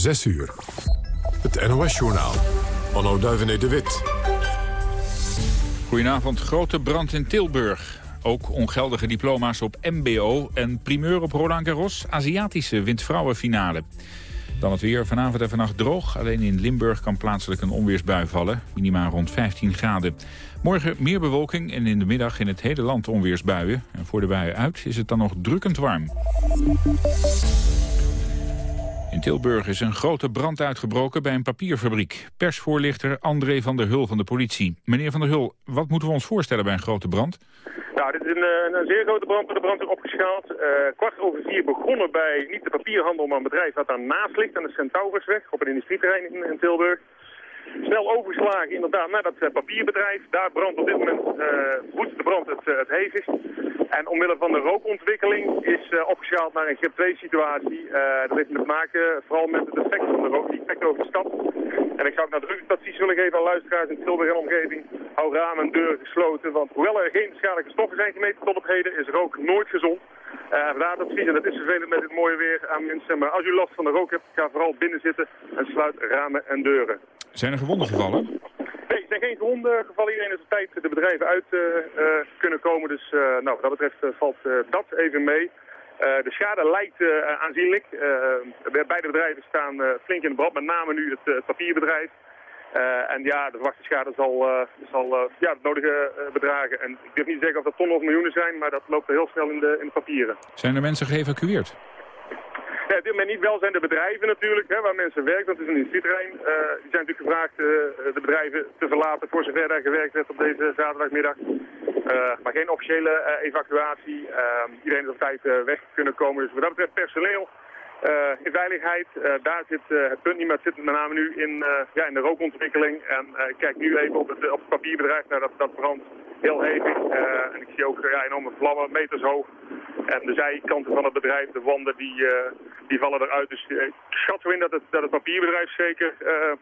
6 uur. Het NOS-journaal. Onno Duivené de Wit. Goedenavond. Grote brand in Tilburg. Ook ongeldige diploma's op mbo en primeur op Roland Garros. Aziatische wint vrouwenfinale. Dan het weer. Vanavond en vannacht droog. Alleen in Limburg kan plaatselijk een onweersbui vallen. Minima rond 15 graden. Morgen meer bewolking en in de middag in het hele land onweersbuien. En voor de buien uit is het dan nog drukkend warm. In Tilburg is een grote brand uitgebroken bij een papierfabriek. Persvoorlichter André van der Hul van de politie. Meneer van der Hul, wat moeten we ons voorstellen bij een grote brand? Nou, dit is een, eh, een zeer grote brand de brandweer opgeschaald. Uh, kwart over vier begonnen bij niet de papierhandel, maar een bedrijf dat daarnaast ligt aan de Centaurusweg op een industrieterrein in, in Tilburg. Snel overgeslagen inderdaad naar dat uh, papierbedrijf. Daar brandt op dit moment uh, de brand het, uh, het hevigst. En omwille van de rookontwikkeling is opgeschaald naar een grip 2 situatie. dat heeft te maken vooral met het effect van de rook die effect over de stad. En ik zou ook nadrukkelijk advies willen geven aan luisteraars in Tilburg en omgeving. Hou ramen en deuren gesloten, want hoewel er geen schadelijke stoffen zijn gemeten tot op heden, is rook nooit gezond. Uh, en dat is vervelend met dit mooie weer aan mensen. Maar als u last van de rook hebt, ga vooral binnen zitten en sluit ramen en deuren. Zijn er gewonden gevallen? Nee, er zijn geen gewonden gevallen. Iedereen is op tijd de bedrijven uit uh, kunnen komen. Dus nou, wat dat betreft valt dat even mee. de schade lijkt aanzienlijk. beide bedrijven staan flink in de brand, met name nu het papierbedrijf. Uh, en ja, de verwachte schade zal, uh, zal uh, ja, het nodige bedragen. En ik durf niet te zeggen of dat tonnen of miljoenen zijn, maar dat loopt heel snel in de, in de papieren. Zijn er mensen geëvacueerd? Ja, dit moment niet wel zijn de bedrijven natuurlijk, hè, waar mensen werken. Dat is een industrieterrein. die zijn natuurlijk gevraagd de bedrijven te verlaten voor zover daar gewerkt werd op deze zaterdagmiddag. maar geen officiële evacuatie. iedereen is op tijd weg kunnen komen. Dus wat dat betreft personeel in veiligheid, uh, daar zit uh, het punt niet, maar het zit met name nu in, ja, in de rookontwikkeling. En ik kijk nu even op het, op het papierbedrijf naar dat, dat brandt heel hevig. en ik zie ook ja, enorme vlammen, meters hoog. En de zijkanten van het bedrijf, de wanden, die, die vallen eruit. Dus ik schat zo in dat het, dat het papierbedrijf zeker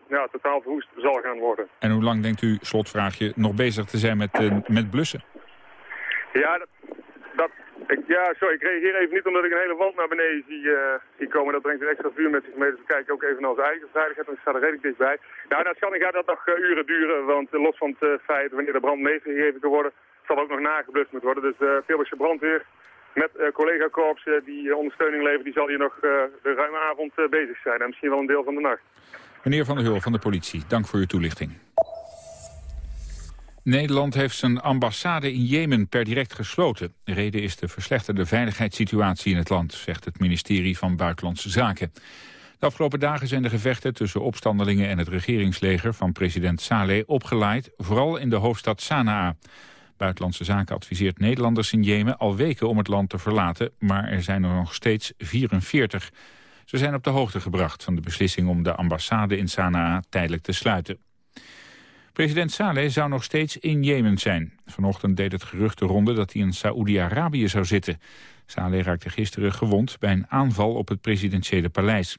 ja, totaal verwoest zal gaan worden. En hoe lang denkt u, slotvraagje, nog bezig te zijn met, met blussen? Ja, dat ik, ja, sorry, ik reageer even niet omdat ik een hele wand naar beneden zie, uh, zie komen. Dat brengt een extra vuur met zich mee, dus we kijken ook even naar onze eigen veiligheid. En ik sta er redelijk dichtbij. Nou, naar schatting gaat dat nog uh, uren duren, want uh, los van het feit wanneer de brand meegegeven kan worden, zal ook nog nageblust moeten worden. Dus uh, Tilburgse brandweer met collega-korps die ondersteuning leveren, die zal hier nog de ruime avond bezig zijn. En misschien wel een deel van de nacht. Meneer Van der Hul van de politie, dank voor uw toelichting. Nederland heeft zijn ambassade in Jemen per direct gesloten. De reden is de verslechterde veiligheidssituatie in het land, zegt het ministerie van Buitenlandse Zaken. De afgelopen dagen zijn de gevechten tussen opstandelingen en het regeringsleger van president Saleh opgeleid, vooral in de hoofdstad Sanaa. Buitenlandse Zaken adviseert Nederlanders in Jemen al weken om het land te verlaten, maar er zijn er nog steeds 44. Ze zijn op de hoogte gebracht van de beslissing om de ambassade in Sanaa tijdelijk te sluiten. President Saleh zou nog steeds in Jemen zijn. Vanochtend deed het gerucht de ronde dat hij in Saoedi-Arabië zou zitten. Saleh raakte gisteren gewond bij een aanval op het presidentiële paleis.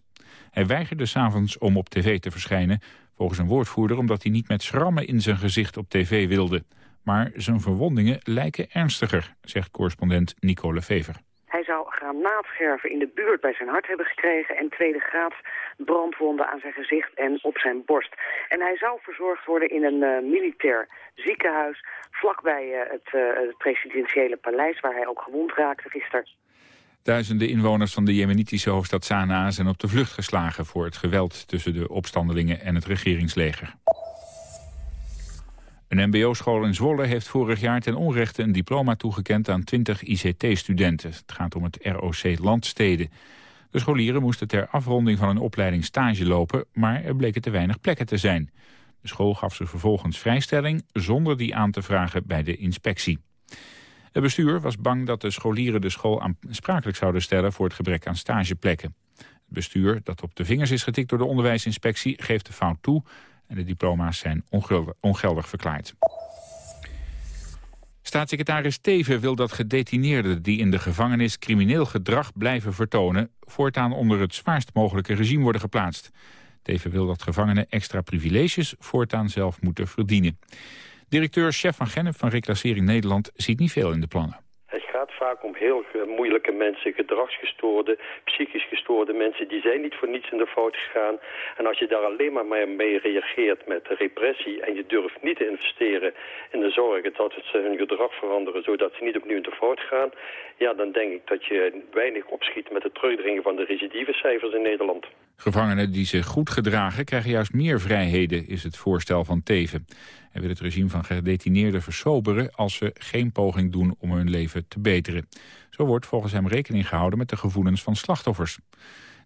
Hij weigerde s'avonds om op tv te verschijnen, volgens een woordvoerder omdat hij niet met schrammen in zijn gezicht op tv wilde. Maar zijn verwondingen lijken ernstiger, zegt correspondent Nicole Fever. Hij zou granaatgerven in de buurt bij zijn hart hebben gekregen... en tweede graads brandwonden aan zijn gezicht en op zijn borst. En hij zou verzorgd worden in een uh, militair ziekenhuis... vlakbij uh, het, uh, het presidentiële paleis, waar hij ook gewond raakte gisteren. Duizenden inwoners van de jemenitische hoofdstad Sanaa zijn op de vlucht geslagen... voor het geweld tussen de opstandelingen en het regeringsleger. Een mbo-school in Zwolle heeft vorig jaar ten onrechte een diploma toegekend aan 20 ICT-studenten. Het gaat om het ROC Landsteden. De scholieren moesten ter afronding van een opleiding stage lopen, maar er bleken te weinig plekken te zijn. De school gaf ze vervolgens vrijstelling zonder die aan te vragen bij de inspectie. Het bestuur was bang dat de scholieren de school aansprakelijk zouden stellen voor het gebrek aan stageplekken. Het bestuur, dat op de vingers is getikt door de onderwijsinspectie, geeft de fout toe en de diploma's zijn ongeldig, verklaard. Staatssecretaris Teven wil dat gedetineerden die in de gevangenis crimineel gedrag blijven vertonen... voortaan onder het zwaarst mogelijke regime worden geplaatst. Teven wil dat gevangenen extra privileges voortaan zelf moeten verdienen. Directeur Chef van Gennep van Reclassering Nederland ziet niet veel in de plannen gaat vaak om heel moeilijke mensen, gedragsgestoorde, psychisch gestoorde mensen. Die zijn niet voor niets in de fout gegaan. En als je daar alleen maar mee reageert met repressie en je durft niet te investeren in de zorg dat ze hun gedrag veranderen zodat ze niet opnieuw in de fout gaan, ja, dan denk ik dat je weinig opschiet met het terugdringen van de recidivecijfers in Nederland. Gevangenen die zich goed gedragen krijgen juist meer vrijheden, is het voorstel van Teven. Wil het regime van gedetineerden versoberen als ze geen poging doen om hun leven te beteren. Zo wordt volgens hem rekening gehouden met de gevoelens van slachtoffers.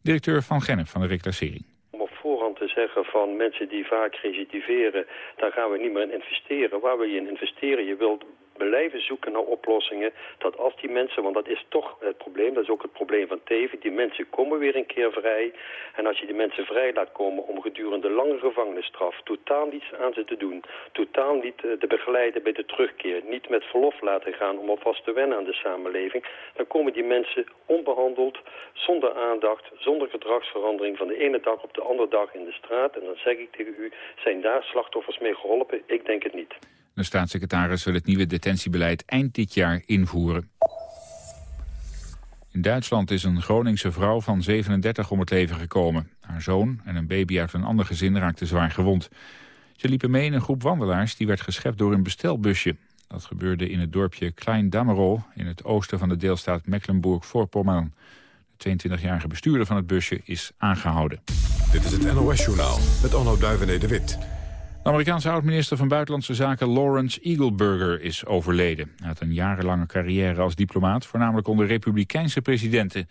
Directeur Van Gennep van de reclassering Om op voorhand te zeggen van mensen die vaak recidiveren, daar gaan we niet meer in investeren. Waar wil je in investeren? Je wilt blijven zoeken naar oplossingen. Dat als die mensen, want dat is toch het probleem, dat is ook het probleem van Teven, die mensen komen weer een keer vrij. En als je die mensen vrij laat komen om gedurende lange gevangenisstraf totaal niets aan ze te doen, totaal niet eh, te begeleiden bij de terugkeer, niet met verlof laten gaan om alvast te wennen aan de samenleving, dan komen die mensen onbehandeld, zonder aandacht, zonder gedragsverandering van de ene dag op de andere dag in de straat. En dan zeg ik tegen u, zijn daar slachtoffers mee geholpen? Ik denk het niet. De staatssecretaris wil het nieuwe detentiebeleid eind dit jaar invoeren. In Duitsland is een Groningse vrouw van 37 om het leven gekomen. Haar zoon en een baby uit een ander gezin raakten zwaar gewond. Ze liepen mee in een groep wandelaars die werd geschept door een bestelbusje. Dat gebeurde in het dorpje Klein Damerol in het oosten van de deelstaat Mecklenburg-Voorpommern. De 22-jarige bestuurder van het busje is aangehouden. Dit is het NOS-journaal met Onno Duivené de Wit. De Amerikaanse oud-minister van Buitenlandse Zaken Lawrence Eagleburger is overleden. Hij had een jarenlange carrière als diplomaat, voornamelijk onder republikeinse presidenten.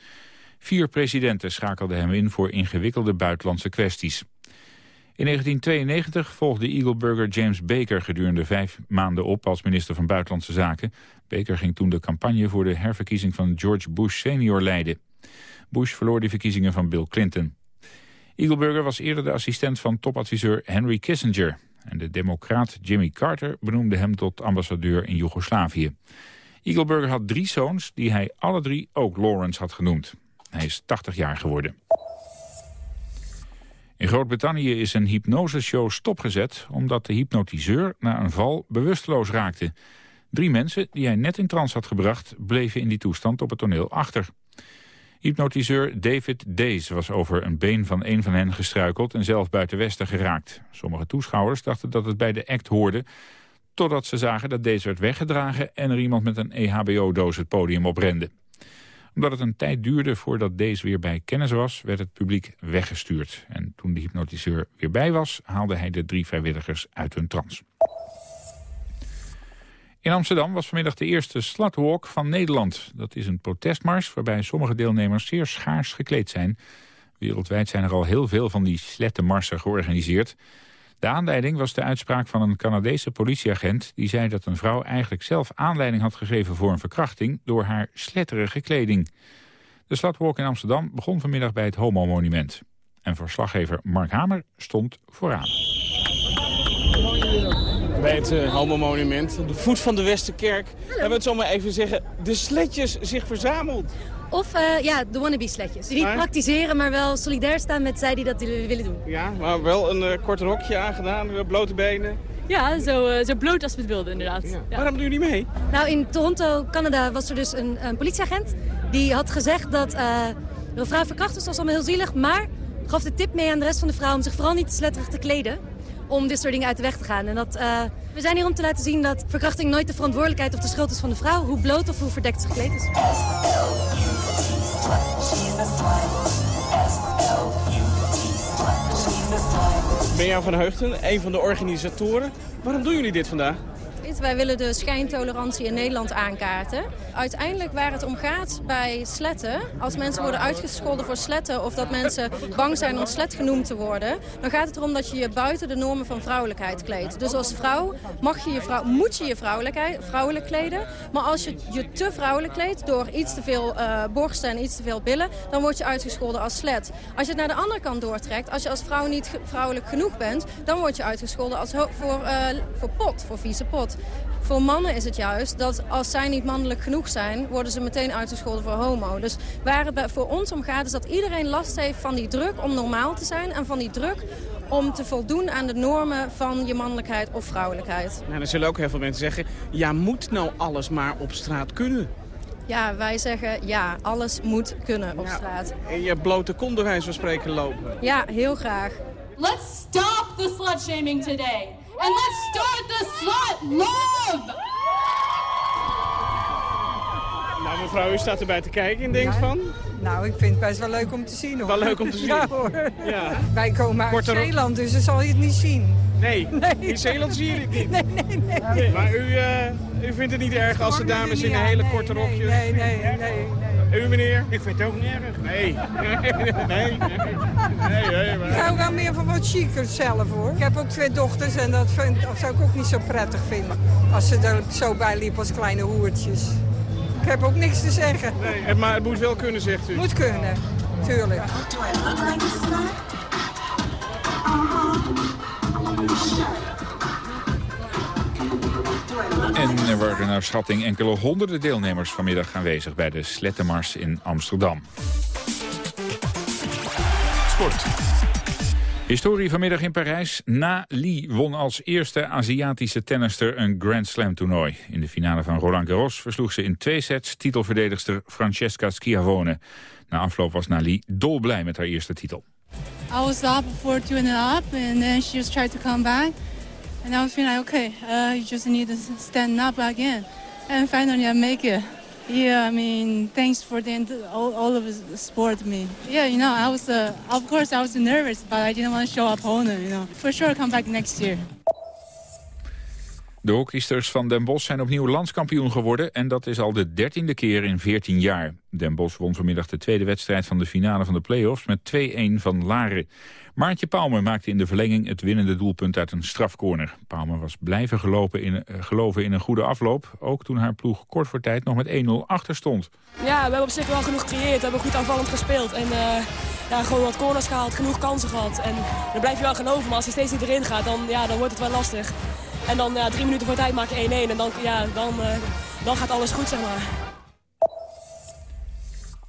Vier presidenten schakelden hem in voor ingewikkelde buitenlandse kwesties. In 1992 volgde Eagleburger James Baker gedurende vijf maanden op als minister van Buitenlandse Zaken. Baker ging toen de campagne voor de herverkiezing van George Bush senior leiden. Bush verloor die verkiezingen van Bill Clinton. Eagleburger was eerder de assistent van topadviseur Henry Kissinger. En de democraat Jimmy Carter benoemde hem tot ambassadeur in Joegoslavië. Eagleburger had drie zoons die hij alle drie ook Lawrence had genoemd. Hij is 80 jaar geworden. In Groot-Brittannië is een hypnoseshow stopgezet... omdat de hypnotiseur na een val bewusteloos raakte. Drie mensen die hij net in trance had gebracht... bleven in die toestand op het toneel achter. Hypnotiseur David Days was over een been van een van hen gestruikeld en zelf buiten Westen geraakt. Sommige toeschouwers dachten dat het bij de act hoorde, totdat ze zagen dat Days werd weggedragen en er iemand met een EHBO-doos het podium oprende. Omdat het een tijd duurde voordat Days weer bij kennis was, werd het publiek weggestuurd. En toen de hypnotiseur weer bij was, haalde hij de drie vrijwilligers uit hun trance. In Amsterdam was vanmiddag de eerste Slutwalk van Nederland. Dat is een protestmars waarbij sommige deelnemers zeer schaars gekleed zijn. Wereldwijd zijn er al heel veel van die slettenmarsen georganiseerd. De aanleiding was de uitspraak van een Canadese politieagent... die zei dat een vrouw eigenlijk zelf aanleiding had gegeven voor een verkrachting... door haar sletterige kleding. De Slutwalk in Amsterdam begon vanmiddag bij het Homo-monument. En verslaggever Mark Hamer stond vooraan bij het uh, Homo-monument. De voet van de Westerkerk. Hallo. Hebben we het zo maar even zeggen, de sletjes zich verzameld. Of uh, ja, de wannabe-sletjes. Die niet praktiseren, maar wel solidair staan met zij die dat willen doen. Ja, maar wel een uh, kort rokje aangedaan, blote benen. Ja, zo, zo bloot als we het wilden inderdaad. Ja. Ja. Waarom doen jullie mee? Nou, in Toronto, Canada, was er dus een, een politieagent. Die had gezegd dat een vrouw verkracht is. Dat was allemaal heel zielig, maar gaf de tip mee aan de rest van de vrouwen om zich vooral niet te sletterig te kleden om dit soort dingen uit de weg te gaan. En dat, uh, we zijn hier om te laten zien dat verkrachting nooit de verantwoordelijkheid of de schuld is van de vrouw. Hoe bloot of hoe verdekt ze gekleed is. Benja van Heugten, een van de organisatoren. Waarom doen jullie dit vandaag? Wij willen de schijntolerantie in Nederland aankaarten. Uiteindelijk waar het om gaat bij sletten, als mensen worden uitgescholden voor sletten... of dat mensen bang zijn om slet genoemd te worden... dan gaat het erom dat je je buiten de normen van vrouwelijkheid kleedt. Dus als vrouw, mag je je vrouw moet je je vrouwelijk kleden. Maar als je je te vrouwelijk kleedt door iets te veel uh, borsten en iets te veel billen... dan word je uitgescholden als slet. Als je het naar de andere kant doortrekt, als je als vrouw niet vrouwelijk genoeg bent... dan word je uitgescholden als voor, uh, voor pot, voor vieze pot. Voor mannen is het juist dat als zij niet mannelijk genoeg zijn... worden ze meteen uitgescholden voor homo. Dus waar het voor ons om gaat is dat iedereen last heeft van die druk om normaal te zijn... en van die druk om te voldoen aan de normen van je mannelijkheid of vrouwelijkheid. Nou, dan zullen ook heel veel mensen zeggen... ja, moet nou alles maar op straat kunnen? Ja, wij zeggen ja, alles moet kunnen op straat. En je blote wijze van spreken lopen. Ja, heel graag. Let's stop the slut shaming today. And let's start the slut love! Nou, mevrouw, u staat erbij te kijken en denkt van... Nou, ik vind het best wel leuk om te zien hoor. Wel leuk om te zien. Ja hoor. Ja. Wij komen uit Zeeland, dus dan zal je het niet zien. Nee, in Zeeland zie je dit niet. Nee, nee, nee. Maar u, eh, u vindt het niet erg als de dames in een hele korte rokjes... Nee, nee, nee, nee. U meneer? Ik vind het ook niet erg. Nee. Nee, nee, nee. nee, nee Ik maar... hou wel meer van wat chiquer zelf hoor. Ik heb ook twee dochters en dat, vind, dat zou ik ook niet zo prettig vinden. Als ze er zo bij liepen als kleine hoertjes. Ik heb ook niks te zeggen. Nee, maar het moet wel kunnen, zegt u. Moet kunnen, tuurlijk. En er waren naar schatting enkele honderden deelnemers vanmiddag aanwezig bij de Slettenmars in Amsterdam. Sport. Historie vanmiddag in Parijs. Na Li won als eerste Aziatische tennister een Grand Slam toernooi. In de finale van Roland Garros versloeg ze in twee sets titelverdedigster Francesca Schiavone. Na afloop was Nali dolblij met haar eerste titel. I was up for two and a half, and then she just tried to come back. And I was feeling like, okay, uh, you just need to stand up again. And finally I make it. Yeah, I mean, thanks for the all, all of the sport me. Yeah, you know, I was, uh, of course I was nervous, but I didn't want to show opponent, you know. For sure come back next year. De hockeysters van Den Bosch zijn opnieuw landskampioen geworden... en dat is al de dertiende keer in 14 jaar. Den Bosch won vanmiddag de tweede wedstrijd van de finale van de play-offs... met 2-1 van Laren. Maartje Pauwme maakte in de verlenging het winnende doelpunt uit een strafcorner. Pauwme was blijven in, eh, geloven in een goede afloop... ook toen haar ploeg kort voor tijd nog met 1-0 achter stond. Ja, we hebben op zich wel genoeg gecreëerd. We hebben goed aanvallend gespeeld. En eh, ja, gewoon wat corners gehaald, genoeg kansen gehad. En dan blijf je wel geloven, maar als je steeds niet erin gaat, dan, ja, dan wordt het wel lastig. En dan drie minuten voor tijd maak je 1-1 en dan, ja, dan, eh, dan gaat alles goed, zeg maar.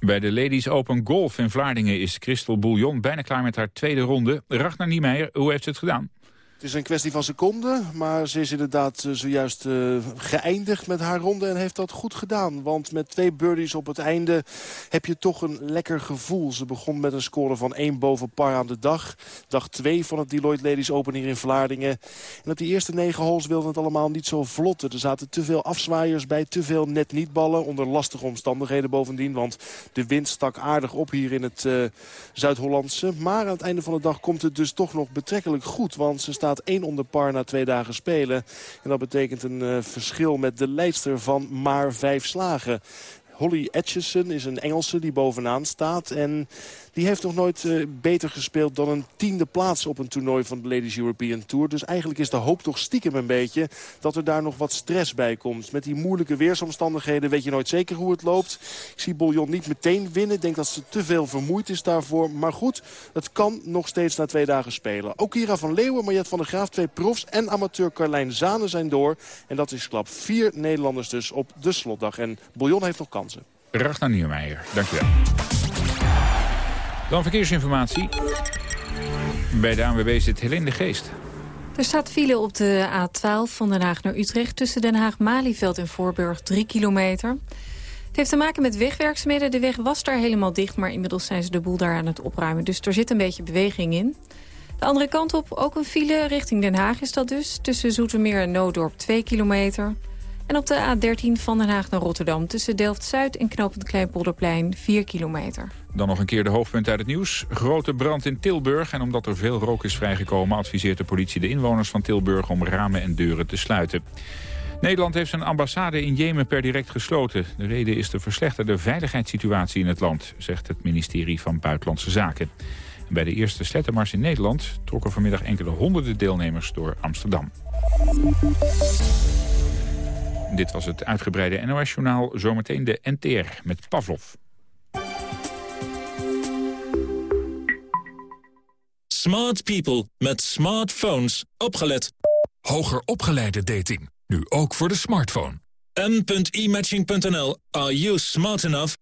Bij de Ladies Open Golf in Vlaardingen is Christel Bouillon bijna klaar met haar tweede ronde. Ragnar Niemeyer, hoe heeft ze het gedaan? Het is een kwestie van seconden, maar ze is inderdaad eh, zojuist eh, geëindigd met haar ronde en heeft dat goed gedaan. Want met twee birdies op het einde heb je toch een lekker gevoel. Ze begon met een score van 1 boven par aan de dag. Dag 2 van het Deloitte Ladies Open hier in Vlaardingen. En op die eerste negen holes wilden het allemaal niet zo vlot. Er zaten te veel afzwaaiers bij, te veel net niet ballen. Onder lastige omstandigheden bovendien, want de wind stak aardig op hier in het eh, Zuid-Hollandse. Maar aan het einde van de dag komt het dus toch nog betrekkelijk goed, want ze staat 1 onder par na twee dagen spelen. En dat betekent een uh, verschil met de leidster van maar vijf slagen. Holly Atchison is een Engelse die bovenaan staat. En die heeft nog nooit uh, beter gespeeld dan een tiende plaats op een toernooi van de Ladies European Tour. Dus eigenlijk is de hoop toch stiekem een beetje dat er daar nog wat stress bij komt. Met die moeilijke weersomstandigheden weet je nooit zeker hoe het loopt. Ik zie Bouillon niet meteen winnen. Ik denk dat ze te veel vermoeid is daarvoor. Maar goed, het kan nog steeds na twee dagen spelen. Ook Kira van Leeuwen, Mariette van der Graaf, twee profs en amateur Carlijn Zane zijn door. En dat is klap vier Nederlanders dus op de slotdag. En Bouillon heeft nog kansen. Ragnar Nieuwmeijer, dankjewel. Dan verkeersinformatie. Bij de ANWB zit Helene de Geest. Er staat file op de A12 van Den Haag naar Utrecht... tussen Den Haag-Malieveld en Voorburg, 3 kilometer. Het heeft te maken met wegwerkzaamheden. De weg was daar helemaal dicht, maar inmiddels zijn ze de boel daar aan het opruimen. Dus er zit een beetje beweging in. De andere kant op ook een file richting Den Haag is dat dus. Tussen Zoetermeer en Noodorp 2 kilometer. En op de A13 van Den Haag naar Rotterdam... tussen Delft-Zuid en Knopend Kleinpolderplein 4 kilometer. Dan nog een keer de hoofdpunt uit het nieuws. Grote brand in Tilburg. En omdat er veel rook is vrijgekomen... adviseert de politie de inwoners van Tilburg om ramen en deuren te sluiten. Nederland heeft zijn ambassade in Jemen per direct gesloten. De reden is de verslechterde veiligheidssituatie in het land... zegt het ministerie van Buitenlandse Zaken. En bij de eerste slettenmars in Nederland... trokken vanmiddag enkele honderden deelnemers door Amsterdam. Dit was het uitgebreide NOS-journaal. Zometeen de NTR met Pavlov. Smart people met smartphones. Opgelet. Hoger opgeleide dating. Nu ook voor de smartphone. m.imatching.nl. Are you smart enough?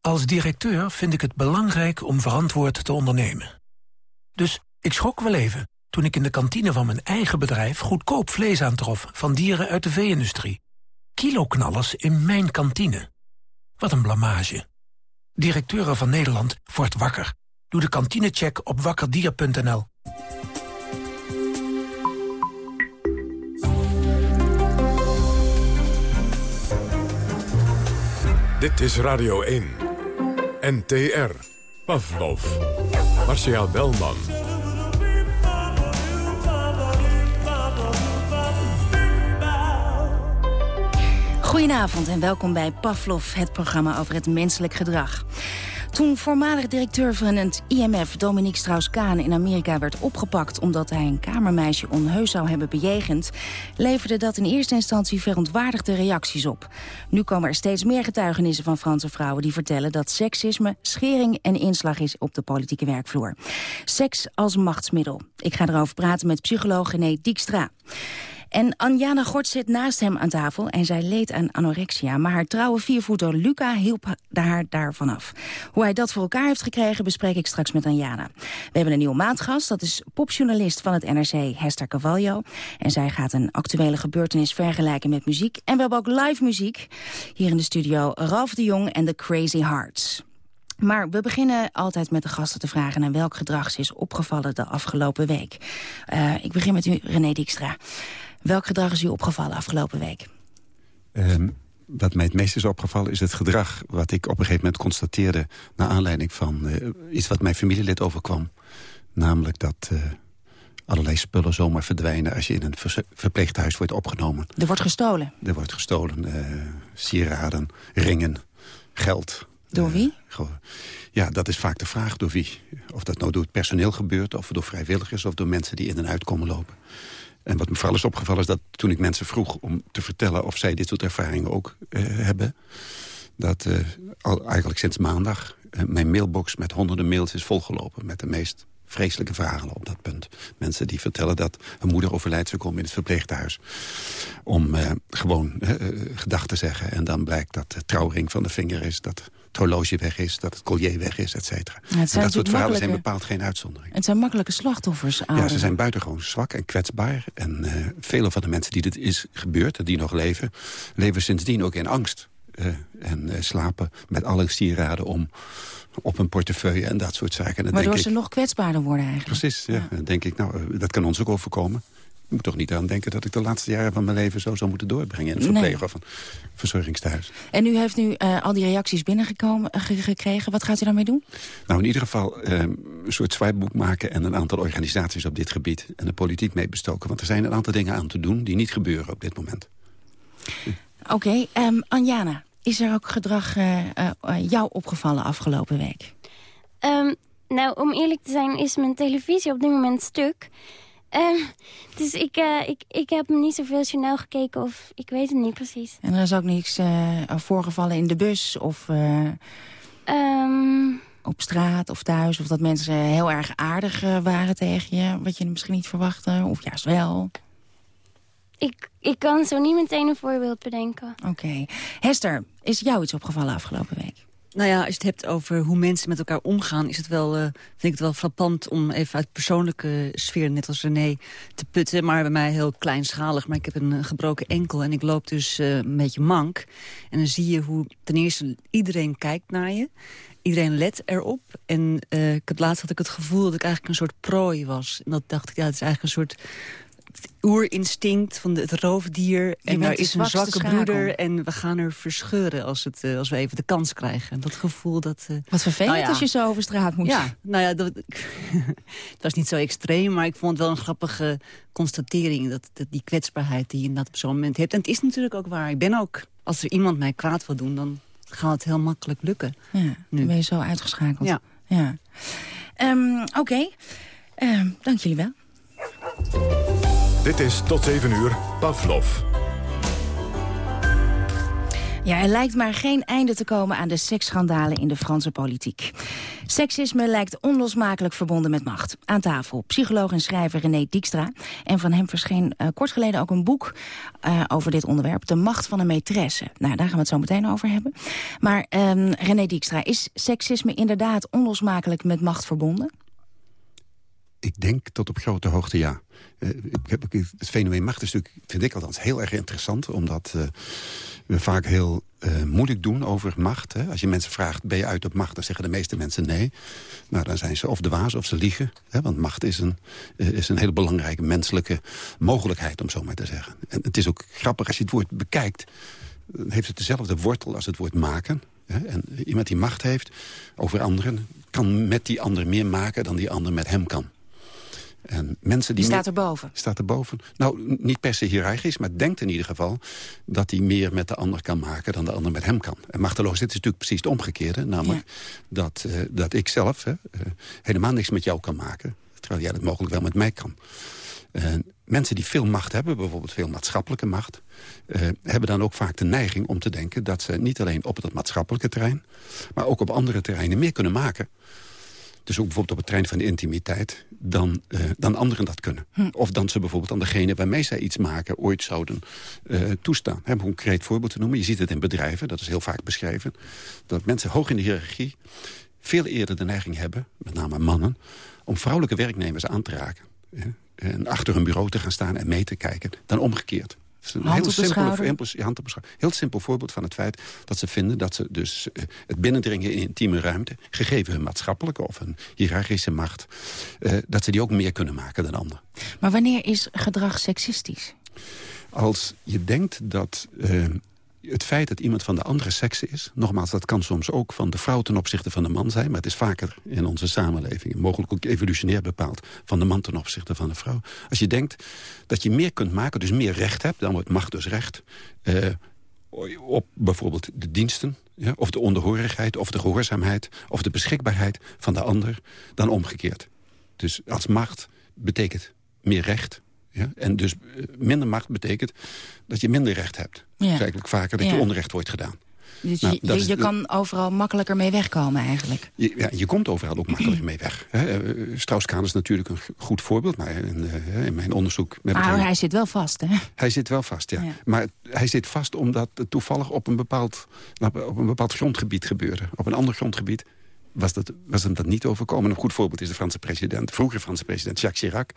Als directeur vind ik het belangrijk om verantwoord te ondernemen. Dus ik schrok wel even toen ik in de kantine van mijn eigen bedrijf goedkoop vlees aantrof van dieren uit de vee-industrie. Kiloknallers in mijn kantine. Wat een blamage. Directeuren van Nederland wordt wakker. Doe de kantinecheck op wakkerdier.nl. Dit is Radio 1. NTR. Pavlov. Marcia Belman. Goedenavond en welkom bij Pavlov, het programma over het menselijk gedrag. Toen voormalig directeur van het IMF, Dominique Strauss-Kaan, in Amerika werd opgepakt omdat hij een kamermeisje onheus zou hebben bejegend, leverde dat in eerste instantie verontwaardigde reacties op. Nu komen er steeds meer getuigenissen van Franse vrouwen die vertellen dat seksisme schering en inslag is op de politieke werkvloer. Seks als machtsmiddel. Ik ga erover praten met psycholoog René Dijkstra. En Anjana Gort zit naast hem aan tafel en zij leed aan anorexia. Maar haar trouwe viervoeter Luca hielp haar daarvan af. Hoe hij dat voor elkaar heeft gekregen bespreek ik straks met Anjana. We hebben een nieuwe maandgast, dat is popjournalist van het NRC Hester Cavallo. En zij gaat een actuele gebeurtenis vergelijken met muziek. En we hebben ook live muziek. Hier in de studio Ralf de Jong en The Crazy Hearts. Maar we beginnen altijd met de gasten te vragen... naar welk gedrag ze is opgevallen de afgelopen week. Uh, ik begin met u, René Dijkstra. Welk gedrag is u opgevallen afgelopen week? Um, wat mij het meest is opgevallen is het gedrag... wat ik op een gegeven moment constateerde... naar aanleiding van uh, iets wat mijn familielid overkwam. Namelijk dat uh, allerlei spullen zomaar verdwijnen... als je in een ver verpleeghuis wordt opgenomen. Er wordt gestolen? Er wordt gestolen. Uh, sieraden, ringen, geld. Door wie? ja, dat is vaak de vraag door wie. Of dat nou door het personeel gebeurt... of door vrijwilligers of door mensen die in en uit komen lopen. En wat me vooral is opgevallen is dat toen ik mensen vroeg om te vertellen... of zij dit soort ervaringen ook uh, hebben... dat al eigenlijk sinds maandag uh, mijn mailbox met honderden mails is volgelopen... met de meest vreselijke verhalen op dat punt. Mensen die vertellen dat hun moeder overlijdt, ze komen in het verpleeghuis. Om gewoon gedachten te zeggen. En dan blijkt dat de trouwring van de vinger is... dat het horloge weg is, dat het collier weg is, et cetera. Ja, en dat soort verhalen zijn bepaald geen uitzondering. Het zijn makkelijke slachtoffers. Aan... Ja, ze zijn buitengewoon zwak en kwetsbaar. En uh, vele van de mensen die dit is gebeurd, die nog leven... leven sindsdien ook in angst. Uh, en uh, slapen met alle sieraden om op een portefeuille en dat soort zaken. En Waardoor denk ze ik, nog kwetsbaarder worden eigenlijk. Precies, ja. ja. Dan denk ik, nou, dat kan ons ook overkomen. Ik moet toch niet aan denken dat ik de laatste jaren van mijn leven... zo zou moeten doorbrengen in het verplegen nee. of een verzorgingstehuis. En u heeft nu uh, al die reacties binnengekomen gekregen. Wat gaat u daarmee doen? Nou, in ieder geval uh, een soort zwaaiboek maken... en een aantal organisaties op dit gebied en de politiek mee bestoken. Want er zijn een aantal dingen aan te doen die niet gebeuren op dit moment. Oké, okay, um, Anjana, is er ook gedrag uh, jou opgevallen afgelopen week? Um, nou, om eerlijk te zijn is mijn televisie op dit moment stuk... Uh, dus ik, uh, ik, ik heb niet zoveel journaal gekeken of ik weet het niet precies. En er is ook niks uh, voorgevallen in de bus of um... op straat of thuis? Of dat mensen heel erg aardig waren tegen je, wat je misschien niet verwachtte? Of juist wel? Ik, ik kan zo niet meteen een voorbeeld bedenken. Oké. Okay. Hester, is jou iets opgevallen afgelopen week? Nou ja, als je het hebt over hoe mensen met elkaar omgaan... Is het wel, uh, vind ik het wel frappant om even uit persoonlijke sfeer... net als René, te putten. Maar bij mij heel kleinschalig. Maar ik heb een gebroken enkel en ik loop dus uh, een beetje mank. En dan zie je hoe ten eerste iedereen kijkt naar je. Iedereen let erop. En uh, ik heb laatst had ik het gevoel dat ik eigenlijk een soort prooi was. En dat dacht ik, ja, het is eigenlijk een soort oerinstinct van het roofdier. en daar is een zwakke broeder en we gaan er verscheuren als, het, uh, als we even de kans krijgen. Dat gevoel dat... Uh, Wat vervelend nou ja. als je zo over straat moet. Ja, nou ja, dat, het was niet zo extreem, maar ik vond het wel een grappige constatering. Dat, dat die kwetsbaarheid die je dat op zo'n moment hebt. En het is natuurlijk ook waar. Ik ben ook, als er iemand mij kwaad wil doen, dan gaat het heel makkelijk lukken. Ja, nu. dan ben je zo uitgeschakeld. Ja. ja. Um, Oké, okay. um, dank jullie wel. Dit is tot 7 uur Pavlov. Ja, er lijkt maar geen einde te komen aan de seksschandalen in de Franse politiek. Seksisme lijkt onlosmakelijk verbonden met macht. Aan tafel psycholoog en schrijver René Dijkstra. En van hem verscheen uh, kort geleden ook een boek uh, over dit onderwerp. De macht van een maîtresse. Nou, daar gaan we het zo meteen over hebben. Maar um, René Dijkstra, is seksisme inderdaad onlosmakelijk met macht verbonden? Ik denk tot op grote hoogte ja. Heb, het fenomeen macht is natuurlijk, vind ik althans, heel erg interessant. Omdat uh, we vaak heel eh, moeilijk doen over macht. Hè. Als je mensen vraagt, ben je uit op macht? Dan zeggen de meeste mensen nee. Nou, dan zijn ze of de waas of ze liegen. Hè, want macht is een, eh, is een hele belangrijke menselijke mogelijkheid, om zo maar te zeggen. En het is ook grappig, als je het woord bekijkt... dan heeft het dezelfde wortel als het woord maken. Hè. En iemand die macht heeft over anderen... kan met die ander meer maken dan die ander met hem kan. En mensen die Die staat erboven. Staat erboven. Nou, niet per se hiërarchisch, maar denkt in ieder geval... dat hij meer met de ander kan maken dan de ander met hem kan. En machteloosheid is natuurlijk precies het omgekeerde. Namelijk dat, eh, dat ik zelf hè, eh, helemaal niks met jou kan maken. Terwijl jij dat mogelijk wel met mij kan. En mensen die veel macht hebben, bijvoorbeeld veel maatschappelijke macht... eh, hebben dan ook vaak de neiging om te denken... dat ze niet alleen op het maatschappelijke terrein... maar ook op andere terreinen meer kunnen maken... Dus ook bijvoorbeeld op het terrein van de intimiteit... dan, eh, dan anderen dat kunnen. Of dan ze bijvoorbeeld aan degene waarmee zij iets maken... ooit zouden eh, toestaan. Hè, Om een concreet voorbeeld te noemen. Je ziet het in bedrijven, dat is heel vaak beschreven. Dat mensen hoog in de hiërarchie veel eerder de neiging hebben... met name mannen, om vrouwelijke werknemers aan te raken. Hè, en achter hun bureau te gaan staan en mee te kijken... dan omgekeerd. Een Hand heel simpel- hand op. Heel simpel voorbeeld van het feit dat ze vinden dat ze dus eh, het binnendringen in intieme ruimte, gegeven hun maatschappelijke of hun hiërarchische macht, eh, dat ze die ook meer kunnen maken dan anderen. Maar wanneer is gedrag seksistisch? Als je denkt dat eh, het feit dat iemand van de andere sekse is... nogmaals, dat kan soms ook van de vrouw ten opzichte van de man zijn... maar het is vaker in onze samenleving, mogelijk ook evolutionair bepaald... van de man ten opzichte van de vrouw. Als je denkt dat je meer kunt maken, dus meer recht hebt... dan wordt macht dus recht... eh, op bijvoorbeeld de diensten... Ja, of de onderhorigheid, of de gehoorzaamheid... of de beschikbaarheid van de ander, dan omgekeerd. Dus als macht betekent meer recht... Ja? En dus eh, minder macht betekent dat je minder recht hebt. Ja. Eigenlijk vaker dat je onrecht wordt gedaan. Dus Nou, je, is kan overal makkelijker mee wegkomen eigenlijk. Je, ja, je komt overal ook makkelijk mee weg. Eh, Strauss-Kaan is natuurlijk een goed voorbeeld. Maar in, eh, in mijn onderzoek... Met Maar hij zit wel vast, hè? Hij zit wel vast, ja. Ja. Maar hij zit vast omdat het toevallig op een, bepaald, op een bepaald grondgebied gebeurde. Op een ander grondgebied was, dat, was hem dat niet overkomen. Een goed voorbeeld is de Franse president, vroeger Franse president Jacques Chirac.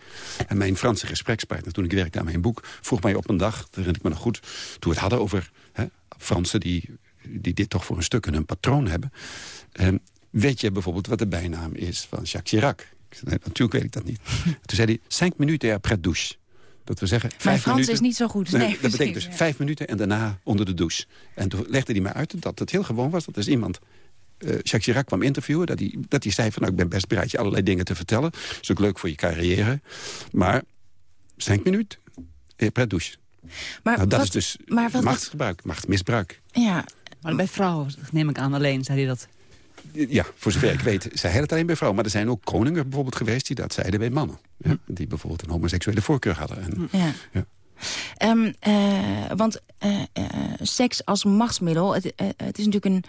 En mijn Franse gesprekspartner, toen ik werkte aan mijn boek... vroeg mij op een dag, dat herinner ik me nog goed... toen we het hadden over hè, Fransen die, die dit toch voor een stuk in hun patroon hebben... En weet je bijvoorbeeld wat de bijnaam is van Jacques Chirac? Nee, natuurlijk weet ik dat niet. Toen zei hij, cinq minutes après douche. Dat we zeggen, vijf Frans minuten... is niet zo goed. Nee, dat betekent dus precies, vijf minuten en daarna onder de douche. En toen legde hij mij uit dat het heel gewoon was. Dat is iemand... eh, Jacques Chirac kwam interviewen. Dat hij, dat hij zei van, nou, ik ben best bereid je allerlei dingen te vertellen. is ook leuk voor je carrière. Maar, cinq minuten, et après douche. Maar nou, dat wat- is dus maar wat- machtsgebruik, machtmisbruik. Ja. Maar bij vrouwen neem ik aan alleen, zei hij dat. Ja, voor zover ik weet, zei hij het alleen bij vrouwen. Maar er zijn ook koningen bijvoorbeeld geweest die dat zeiden bij mannen. Ja, die bijvoorbeeld een homoseksuele voorkeur hadden. En, Ja. Ja. Ehm, eh, want eh, eh, seks als machtsmiddel, het, eh, het is natuurlijk een...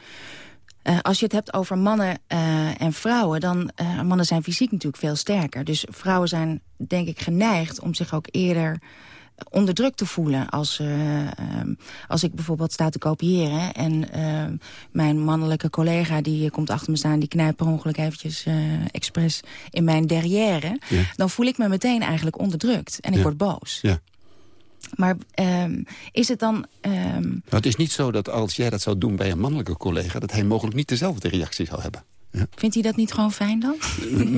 eh, als je het hebt over mannen eh, en vrouwen, dan... eh, mannen zijn fysiek natuurlijk veel sterker. Dus vrouwen zijn, denk ik, geneigd om zich ook eerder onder druk te voelen. Als, eh, ehm, als ik bijvoorbeeld sta te kopiëren... en ehm, mijn mannelijke collega die komt achter me staan... die knijpt per ongeluk eventjes expres in mijn derrière... Ja. dan voel ik me meteen eigenlijk onderdrukt. En ik Ja. word boos. Ja. Maar ehm, is het dan... ehm, Nou, het is niet zo dat als jij dat zou doen bij een mannelijke collega... dat hij mogelijk niet dezelfde reactie zou hebben. Ja. vindt hij dat niet gewoon fijn dan?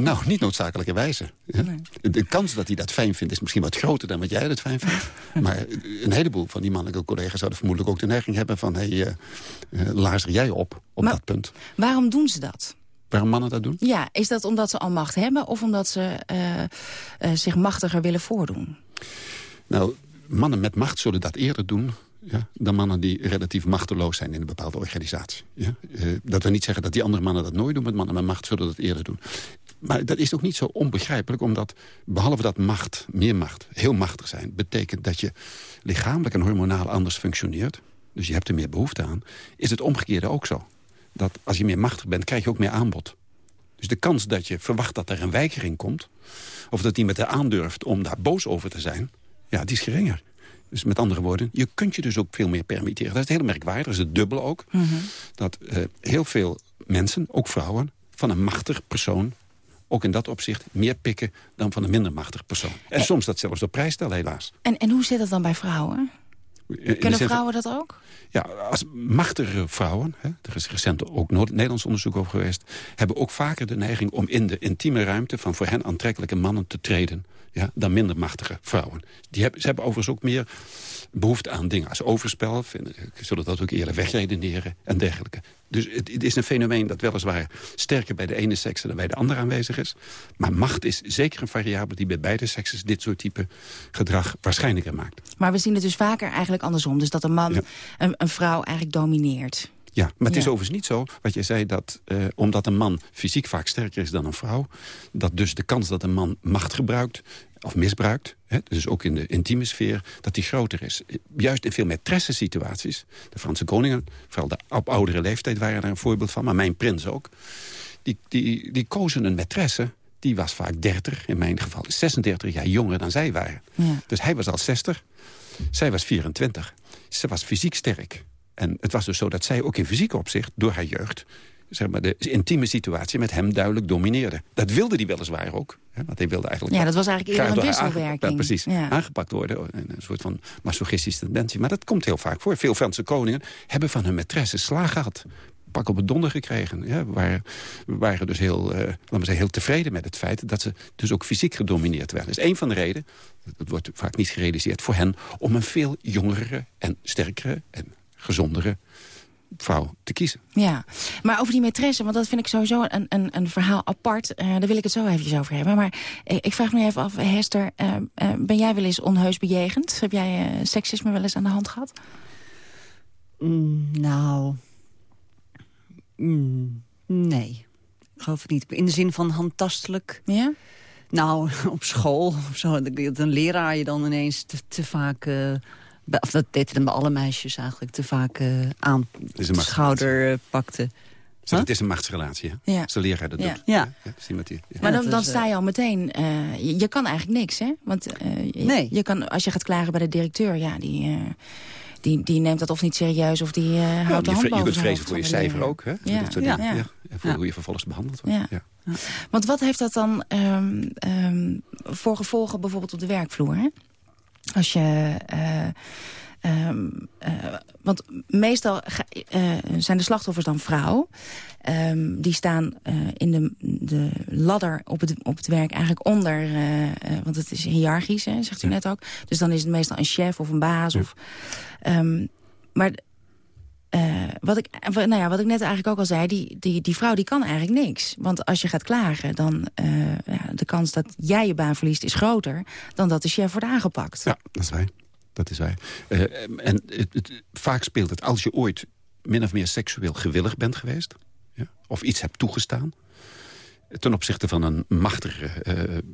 nou, niet noodzakelijke wijze. Ja. De kans dat hij dat fijn vindt is misschien wat groter dan wat jij dat fijn vindt. maar een heleboel van die mannelijke collega's zouden vermoedelijk ook de neiging hebben van... hé, hey, lazer jij op, op Maar- dat punt. Waarom doen ze dat? Waarom mannen dat doen? Ja, is dat omdat ze al macht hebben... of omdat ze eh, zich machtiger willen voordoen? Nou, mannen met macht zullen dat eerder doen... Ja, dan mannen die relatief machteloos zijn in een bepaalde organisatie. Ja? Eh, dat wil niet zeggen dat die andere mannen dat nooit doen... maar mannen met macht zullen dat eerder doen. Maar dat is ook niet zo onbegrijpelijk... omdat behalve dat macht, meer macht, heel machtig zijn... betekent dat je lichamelijk en hormonaal anders functioneert... dus je hebt er meer behoefte aan... is het omgekeerde ook zo. Dat als je meer machtig bent, krijg je ook meer aanbod. Dus de kans dat je verwacht dat er een weigering komt... of dat iemand er aandurft om daar boos over te zijn... ja, die is geringer. Dus met andere woorden, je kunt je dus ook veel meer permitteren. Dat is heel merkwaardig, dat is het dubbele ook. Dat eh, heel veel mensen, ook vrouwen, van een machtig persoon... ook in dat opzicht meer pikken dan van een minder machtig persoon. En soms dat zelfs op prijs stellen, helaas. En, en hoe zit dat dan bij vrouwen? Kunnen vrouwen dat ook? Ja, als machtige vrouwen, hè, er is recent ook Nederlands onderzoek over geweest... hebben ook vaker de neiging om in de intieme ruimte... van voor hen aantrekkelijke mannen te treden ja, dan minder machtige vrouwen. Die hebben, ze hebben overigens ook meer behoefte aan dingen als overspel. Vinden, zullen dat ook eerder wegredeneren en dergelijke. Dus het, het, is een fenomeen dat weliswaar sterker bij de ene seks dan bij de andere aanwezig is. Maar macht is zeker een variabele die bij beide sekses dit soort type gedrag waarschijnlijker maakt. Maar we zien het dus vaker eigenlijk andersom. Dus dat een man een, een vrouw eigenlijk domineert. Ja, maar het is overigens niet zo, wat je zei, dat uh, omdat een man fysiek vaak sterker is dan een vrouw... dat dus de kans dat een man macht gebruikt of misbruikt, hè, dus ook in de intieme sfeer, dat die groter is. Juist in veel maîtresse situaties, de Franse koningen, vooral de op oudere leeftijd waren daar een voorbeeld van, maar mijn prins ook, die, die, die kozen een maîtresse die was vaak 30, in mijn geval 36 jaar jonger dan zij waren. Ja. Dus hij was al 60, zij was 24. Ze was fysiek sterk. En het was dus zo dat zij ook in fysiek opzicht, door haar jeugd... Zeg maar, de intieme situatie met hem duidelijk domineerde. Dat wilde hij weliswaar ook. Hè, want hij wilde eigenlijk ja, dat was eigenlijk eerder een wisselwerking. precies, aangepakt worden. Een soort van masochistische tendentie. Maar dat komt heel vaak voor. Veel Franse koningen hebben van hun maîtresse slaag gehad pak op het donder gekregen. Ja, we, waren, we waren dus heel, uh, laten we zeggen, heel tevreden met het feit... dat ze dus ook fysiek gedomineerd werden. Dat is één van de redenen, dat wordt vaak niet gerealiseerd voor hen... om een veel jongere en sterkere en gezondere vrouw te kiezen. Ja, maar over die maîtresse, want dat vind ik sowieso een, een, een verhaal apart. Uh, daar wil ik het zo eventjes over hebben. Maar ik, ik vraag me even af, Hester, uh, uh, ben jij wel eens onheus bejegend? Heb jij seksisme wel eens aan de hand gehad? Mm, nou, mm, nee. Ik geloof het niet. In de zin van handtastelijk. Ja? Nou, op school of zo. Dat een leraar je dan ineens te, te vaak of dat deed dan bij alle meisjes eigenlijk, te vaak uh, aan de schouder uh, pakte. Zo, Het is een machtsrelatie, hè? Ja. Als de leraar dat ja. doet. Ja. ja. ja. Maar dan, dan sta je al meteen... Uh, je, je, kan eigenlijk niks, hè? Want nee. je kan, als je gaat klagen bij de directeur... ja, die, die, die neemt dat of niet serieus of die houdt de hand Je kunt vrezen voor je cijfer ook, hè? Ja. Dat soort ja. Ja. En voor hoe je vervolgens behandeld wordt. Ja. Want wat heeft dat dan um, um, voor gevolgen bijvoorbeeld op de werkvloer, hè? Als je... Uh, um, uh, want meestal uh, zijn de slachtoffers dan vrouw. Um, die staan uh, in de, de ladder op het, op het werk eigenlijk onder... want het is hiërarchisch, hè, zegt u net ook. Dus dan is het meestal een chef of een baas. Of, um, maar uh, wat, ik, nou ja, wat ik net eigenlijk ook al zei, die, die, die vrouw die kan eigenlijk niks. Want als je gaat klagen, dan uh, ja, de kans dat jij je baan verliest is groter... dan dat de chef wordt aangepakt. Ja, dat is waar. Dat is waar. Uh, en het, het, vaak speelt het als je ooit min of meer seksueel gewillig bent geweest... Ja, of iets hebt toegestaan... ten opzichte van een machtige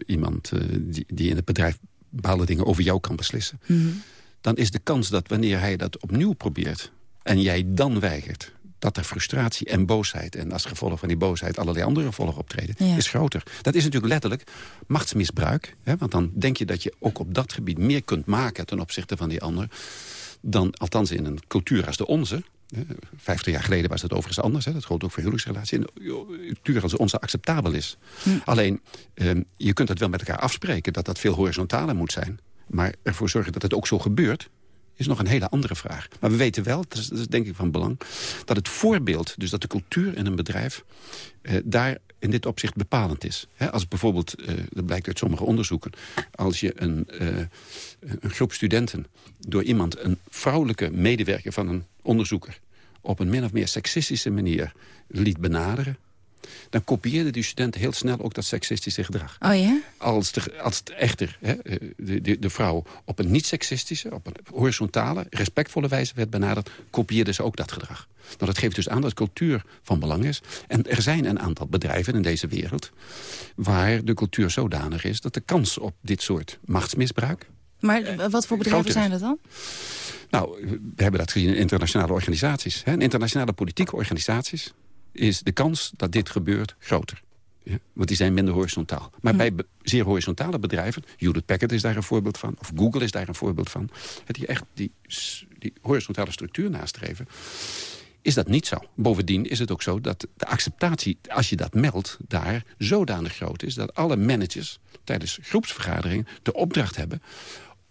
iemand die, die in het bedrijf bepaalde dingen over jou kan beslissen... Mm -hmm. dan is de kans dat wanneer hij dat opnieuw probeert en jij dan weigert dat er frustratie en boosheid... en als gevolg van die boosheid allerlei andere gevolgen optreden... Ja. is groter. Dat is natuurlijk letterlijk machtsmisbruik. Hè, want dan denk je dat je ook op dat gebied meer kunt maken... ten opzichte van die ander... dan althans in een cultuur als de onze... Vijftig jaar geleden was het overigens anders. Hè. Dat geldt ook voor huwelijksrelaties. In cultuur als onze acceptabel is. Hm. Alleen, eh, je kunt het wel met elkaar afspreken... dat dat veel horizontaler moet zijn. Maar ervoor zorgen dat het ook zo gebeurt is nog een hele andere vraag. Maar we weten wel, dat is, denk ik van belang... dat het voorbeeld, dus dat de cultuur in een bedrijf... Eh, daar in dit opzicht bepalend is. Als bijvoorbeeld, eh, dat blijkt uit sommige onderzoeken... als je een, uh, een groep studenten door iemand... een vrouwelijke medewerker van een onderzoeker... op een min of meer seksistische manier liet benaderen dan kopieerden die studenten heel snel ook dat seksistische gedrag. Oh ja? Als, de, als het echter hè, de, de, de, vrouw op een niet-seksistische, op een horizontale, respectvolle wijze werd benaderd, kopieerden ze ook dat gedrag. Nou, dat geeft dus aan dat cultuur van belang is. En er zijn een aantal bedrijven in deze wereld waar de cultuur zodanig is dat de kans op dit soort machtsmisbruik... Maar wat voor bedrijven zijn dat dan? Nou, we hebben dat gezien in internationale organisaties. Hè, internationale politieke organisaties is de kans dat dit gebeurt groter. Ja, want die zijn minder horizontaal. Maar hm. bij zeer horizontale bedrijven... Hewlett Packard is daar een voorbeeld van. Of Google is daar een voorbeeld van. Die echt die, die horizontale structuur nastreven. Is dat niet zo. Bovendien is het ook zo dat de acceptatie... als je dat meldt, daar zodanig groot is... dat alle managers tijdens groepsvergaderingen de opdracht hebben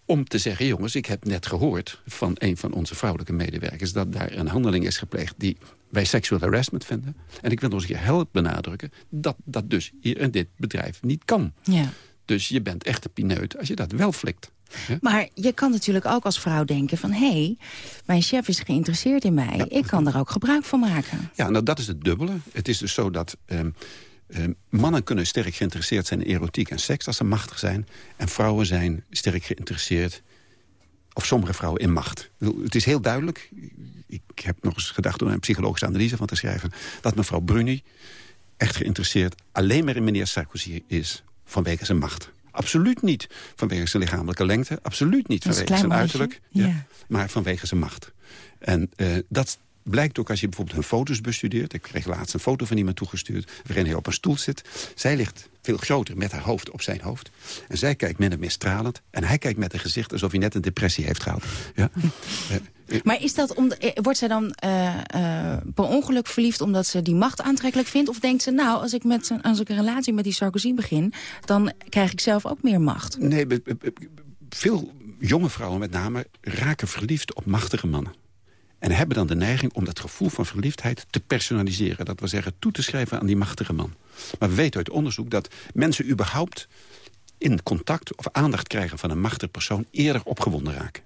om te zeggen, jongens, ik heb net gehoord van een van onze vrouwelijke medewerkers... dat daar een handeling is gepleegd die wij sexual harassment vinden. En ik wil nog eens een keer help benadrukken... dat dat dus hier in dit bedrijf niet kan. Ja. Dus je bent echt een pineut als je dat wel flikt. Maar je kan natuurlijk ook als vrouw denken van... hé, hey, mijn chef is geïnteresseerd in mij. Ik kan er ook gebruik van maken. Ja, nou dat is het dubbele. Het is dus zo dat... Ehm, ehm, mannen kunnen sterk geïnteresseerd zijn in erotiek en seks als ze machtig zijn. En vrouwen zijn sterk geïnteresseerd, of sommige vrouwen, in macht. Het is heel duidelijk, ik heb nog eens gedacht door een psychologische analyse van te schrijven... dat mevrouw Bruni echt geïnteresseerd alleen maar in meneer Sarkozy is vanwege zijn macht. Absoluut niet vanwege zijn lichamelijke lengte. Absoluut niet vanwege zijn uiterlijk. Ja. Maar vanwege zijn macht. En eh, dat blijkt ook als je bijvoorbeeld hun foto's bestudeert. Ik kreeg laatst een foto van iemand toegestuurd... waarin hij op een stoel zit. Zij ligt veel groter met haar hoofd op zijn hoofd. En zij kijkt min of meer stralend. En hij kijkt met een gezicht alsof hij net een depressie heeft gehad. Ja? Eh, Maar is dat om, eh, wordt zij dan eh, eh, per ongeluk verliefd omdat ze die macht aantrekkelijk vindt? Of denkt ze, nou, als ik, met, een- als ik een relatie met die Sarkozy begin... dan krijg ik zelf ook meer macht? Nee, veel jonge vrouwen met name raken verliefd op machtige mannen. En hebben dan de neiging om dat gevoel van verliefdheid te personaliseren. Dat wil zeggen, toe te schrijven aan die machtige man. Maar we weten uit onderzoek dat mensen überhaupt in contact of aandacht krijgen van een machtige persoon eerder opgewonden raken.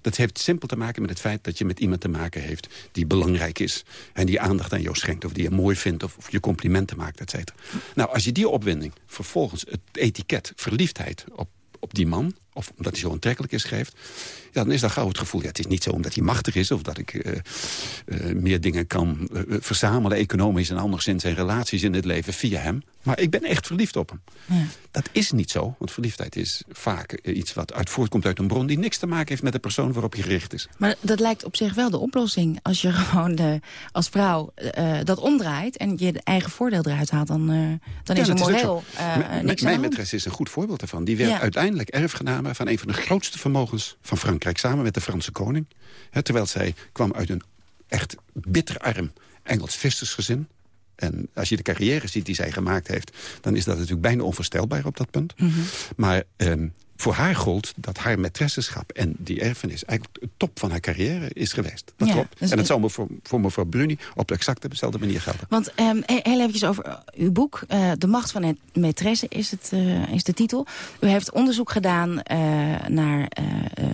Dat heeft simpel te maken met het feit dat je met iemand te maken heeft die belangrijk is. En die aandacht aan jou schenkt of die je mooi vindt of, of je complimenten maakt, et cetera. Nou, als je die opwinding vervolgens het etiket verliefdheid op, op die man... of omdat hij zo aantrekkelijk is, geeft... Ja, dan is dat gauw het gevoel, ja, het is niet zo omdat hij machtig is... of dat ik eh, eh, meer dingen kan eh, verzamelen, economisch en anderszins... en relaties in het leven via hem. Maar ik ben echt verliefd op hem. Dat is niet zo, want verliefdheid is vaak iets wat uit voortkomt uit een bron... die niks te maken heeft met de persoon waarop je gericht is. Maar dat lijkt op zich wel de oplossing. Als je gewoon de, als vrouw dat omdraait en je eigen voordeel eruit haalt... dan, dan Ja, is ook moreel niks Mijn maîtresse is een goed voorbeeld daarvan. Die werd Ja. uiteindelijk erfgename van een van de grootste vermogens van Frankrijk... samen met de Franse koning. Terwijl zij kwam uit een echt bitterarm Engels vissersgezin. En als je de carrière ziet die zij gemaakt heeft... dan is dat natuurlijk bijna onvoorstelbaar op dat punt. Mhm. Maar ehm, voor haar gold dat haar maîtresseschap en die erfenis... eigenlijk de top van haar carrière is geweest. Dat Ja, klopt. dus en dat het- zou me voor, voor mevrouw Bruni op exact dezelfde manier gelden. Want he- heel even over eh, uw boek. eh, de macht van het maîtresse is, het, eh, is de titel. U heeft onderzoek gedaan naar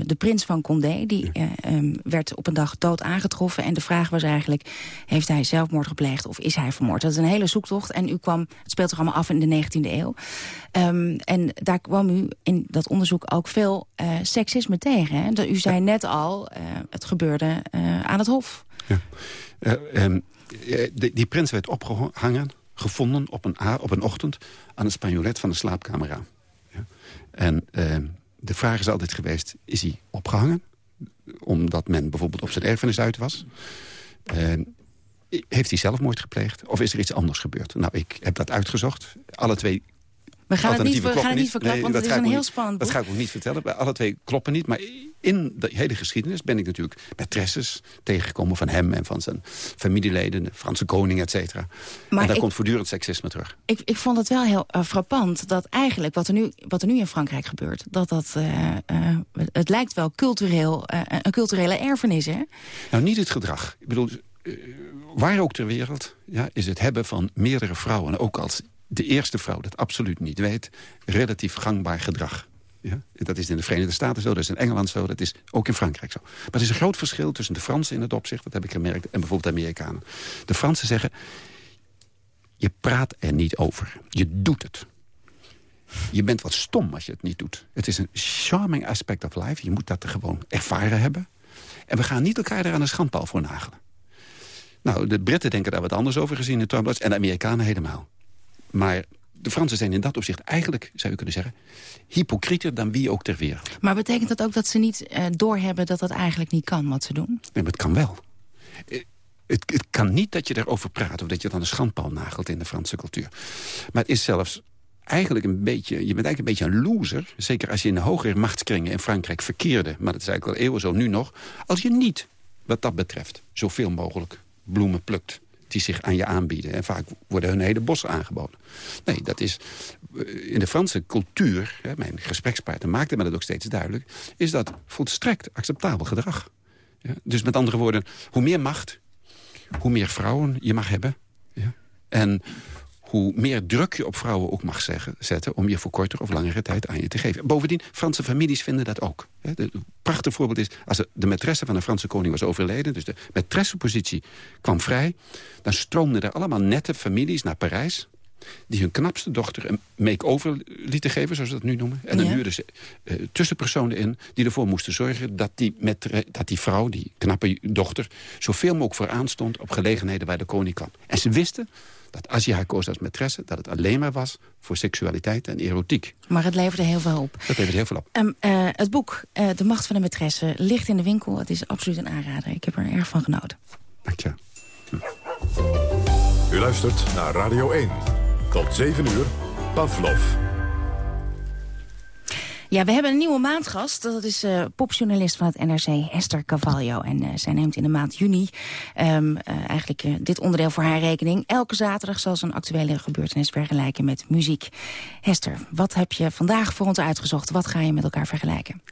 de prins van Condé. Die eh, ehm, werd op een dag dood aangetroffen. En de vraag was eigenlijk, heeft hij zelfmoord gepleegd of is hij vermoord? Dat is een hele zoektocht. En u kwam, het speelt zich allemaal af in de 19e eeuw. Ehm, en daar kwam u in dat onderzoek ook veel eh, seksisme tegen. Hè? U zei net al, eh, het gebeurde eh, aan het hof. Eh, ehm, eh, die, die prins werd opgehangen, gevonden op een, op een ochtend... aan het spanjolet van de slaapkamer. Ja. En ehm, de vraag is altijd geweest, is hij opgehangen? Omdat men bijvoorbeeld op zijn erfenis uit was. Ehm, heeft hij zelfmoord gepleegd? Of is er iets anders gebeurd? Nou, ik heb dat uitgezocht. Alle twee We gaan het niet, we gaan het niet verklappen, want dat het is een heel niet- spannend Dat ga ik ook niet vertellen. Alle twee kloppen niet. Maar in de hele geschiedenis ben ik natuurlijk maîtresses tegengekomen van hem... en van zijn familieleden, de Franse koning, et cetera. Maar en daar ik- komt voortdurend seksisme terug. Ik, ik vond het wel heel eh, frappant dat eigenlijk wat er, nu, wat er nu in Frankrijk gebeurt... dat dat, eh, eh, het lijkt wel cultureel, een culturele erfenis, hè? Nou, niet het gedrag. Ik bedoel, waar ook ter wereld ja, is het hebben van meerdere vrouwen... ook als de eerste vrouw dat absoluut niet weet... relatief gangbaar gedrag. Ja? Dat is in de Verenigde Staten zo, dat is in Engeland zo... dat is ook in Frankrijk zo. Maar er is een groot verschil tussen de Fransen in het opzicht... dat heb ik gemerkt, en bijvoorbeeld de Amerikanen. De Fransen zeggen, je praat er niet over. Je doet het. Je bent wat stom als je het niet doet. Het is een charming aspect of life. Je moet dat er gewoon ervaren hebben. En we gaan niet elkaar daar aan de schandpaal voor nagelen. Nou, de Britten denken daar wat anders over gezien in Trump. En de Amerikanen helemaal. Maar de Fransen zijn in dat opzicht eigenlijk, zou je kunnen zeggen... hypocrieter dan wie ook ter wereld. Maar betekent dat ook dat ze niet eh, doorhebben dat dat eigenlijk niet kan, wat ze doen? Nee, maar het kan wel. Eh, Het, het kan niet dat je erover praat... of dat je dan een schandpaal nagelt in de Franse cultuur. Maar het is zelfs eigenlijk een beetje... je bent eigenlijk een beetje een loser... zeker als je in de hogere machtskringen in Frankrijk verkeerde... maar dat is eigenlijk al eeuwen zo nu nog... als je niet, wat dat betreft, zoveel mogelijk bloemen plukt... die zich aan je aanbieden. En vaak worden hun hele bossen aangeboden. Nee, dat is in de Franse cultuur... Hè, mijn gesprekspartner maakte me dat ook steeds duidelijk... is dat volstrekt acceptabel gedrag. Ja? Dus met andere woorden, hoe meer macht... hoe meer vrouwen je mag hebben... Ja? en hoe meer druk je op vrouwen ook mag zeggen, zetten... om je voor kortere of langere tijd aan je te geven. Bovendien, Franse families vinden dat ook. Een prachtig voorbeeld is, als de maîtresse van een Franse koning was overleden... dus de maîtressepositie kwam vrij... dan stroomden er allemaal nette families naar Parijs die hun knapste dochter een make-over lieten geven, zoals ze dat nu noemen. En dan ja. huurden ze uh, tussenpersonen in die ervoor moesten zorgen... Dat die, met, dat die vrouw, die knappe dochter, zoveel mogelijk vooraan stond... op gelegenheden waar de koning kwam. En ze wisten dat als je haar koos als maîtresse... dat het alleen maar was voor seksualiteit en erotiek. Maar het leverde heel veel op. Dat leverde heel veel op. Um, uh, het boek uh, De Macht van de Maîtresse ligt in de winkel. Het is absoluut een aanrader. Ik heb er erg van genoten. Dank je. Hm. U luistert naar Radio 1. Tot 7 uur, Pavlov. Ja, we hebben een nieuwe maandgast. Dat is uh, popjournalist van het NRC, Esther Cavallo. En uh, zij neemt in de maand juni um, uh, eigenlijk dit onderdeel voor haar rekening. Elke zaterdag zal ze een actuele gebeurtenis vergelijken met muziek. Esther, wat heb je vandaag voor ons uitgezocht? Wat ga je met elkaar vergelijken?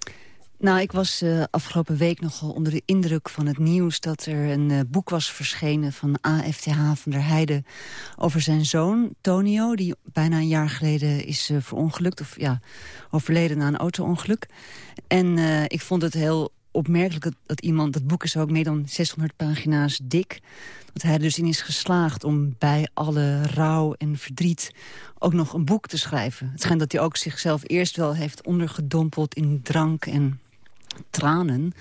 Nou, ik was uh, afgelopen week nogal onder de indruk van het nieuws... dat er een uh, boek was verschenen van AFTH van der Heijden... over zijn zoon, Tonio, die bijna een jaar geleden is uh, verongelukt... of ja, overleden na een auto-ongeluk. En ik vond het heel opmerkelijk dat, dat, iemand... dat boek is ook meer dan 600 pagina's dik... dat hij er dus in is geslaagd om bij alle rouw en verdriet... ook nog een boek te schrijven. Het schijnt dat hij ook zichzelf eerst wel heeft ondergedompeld in drank en tranen.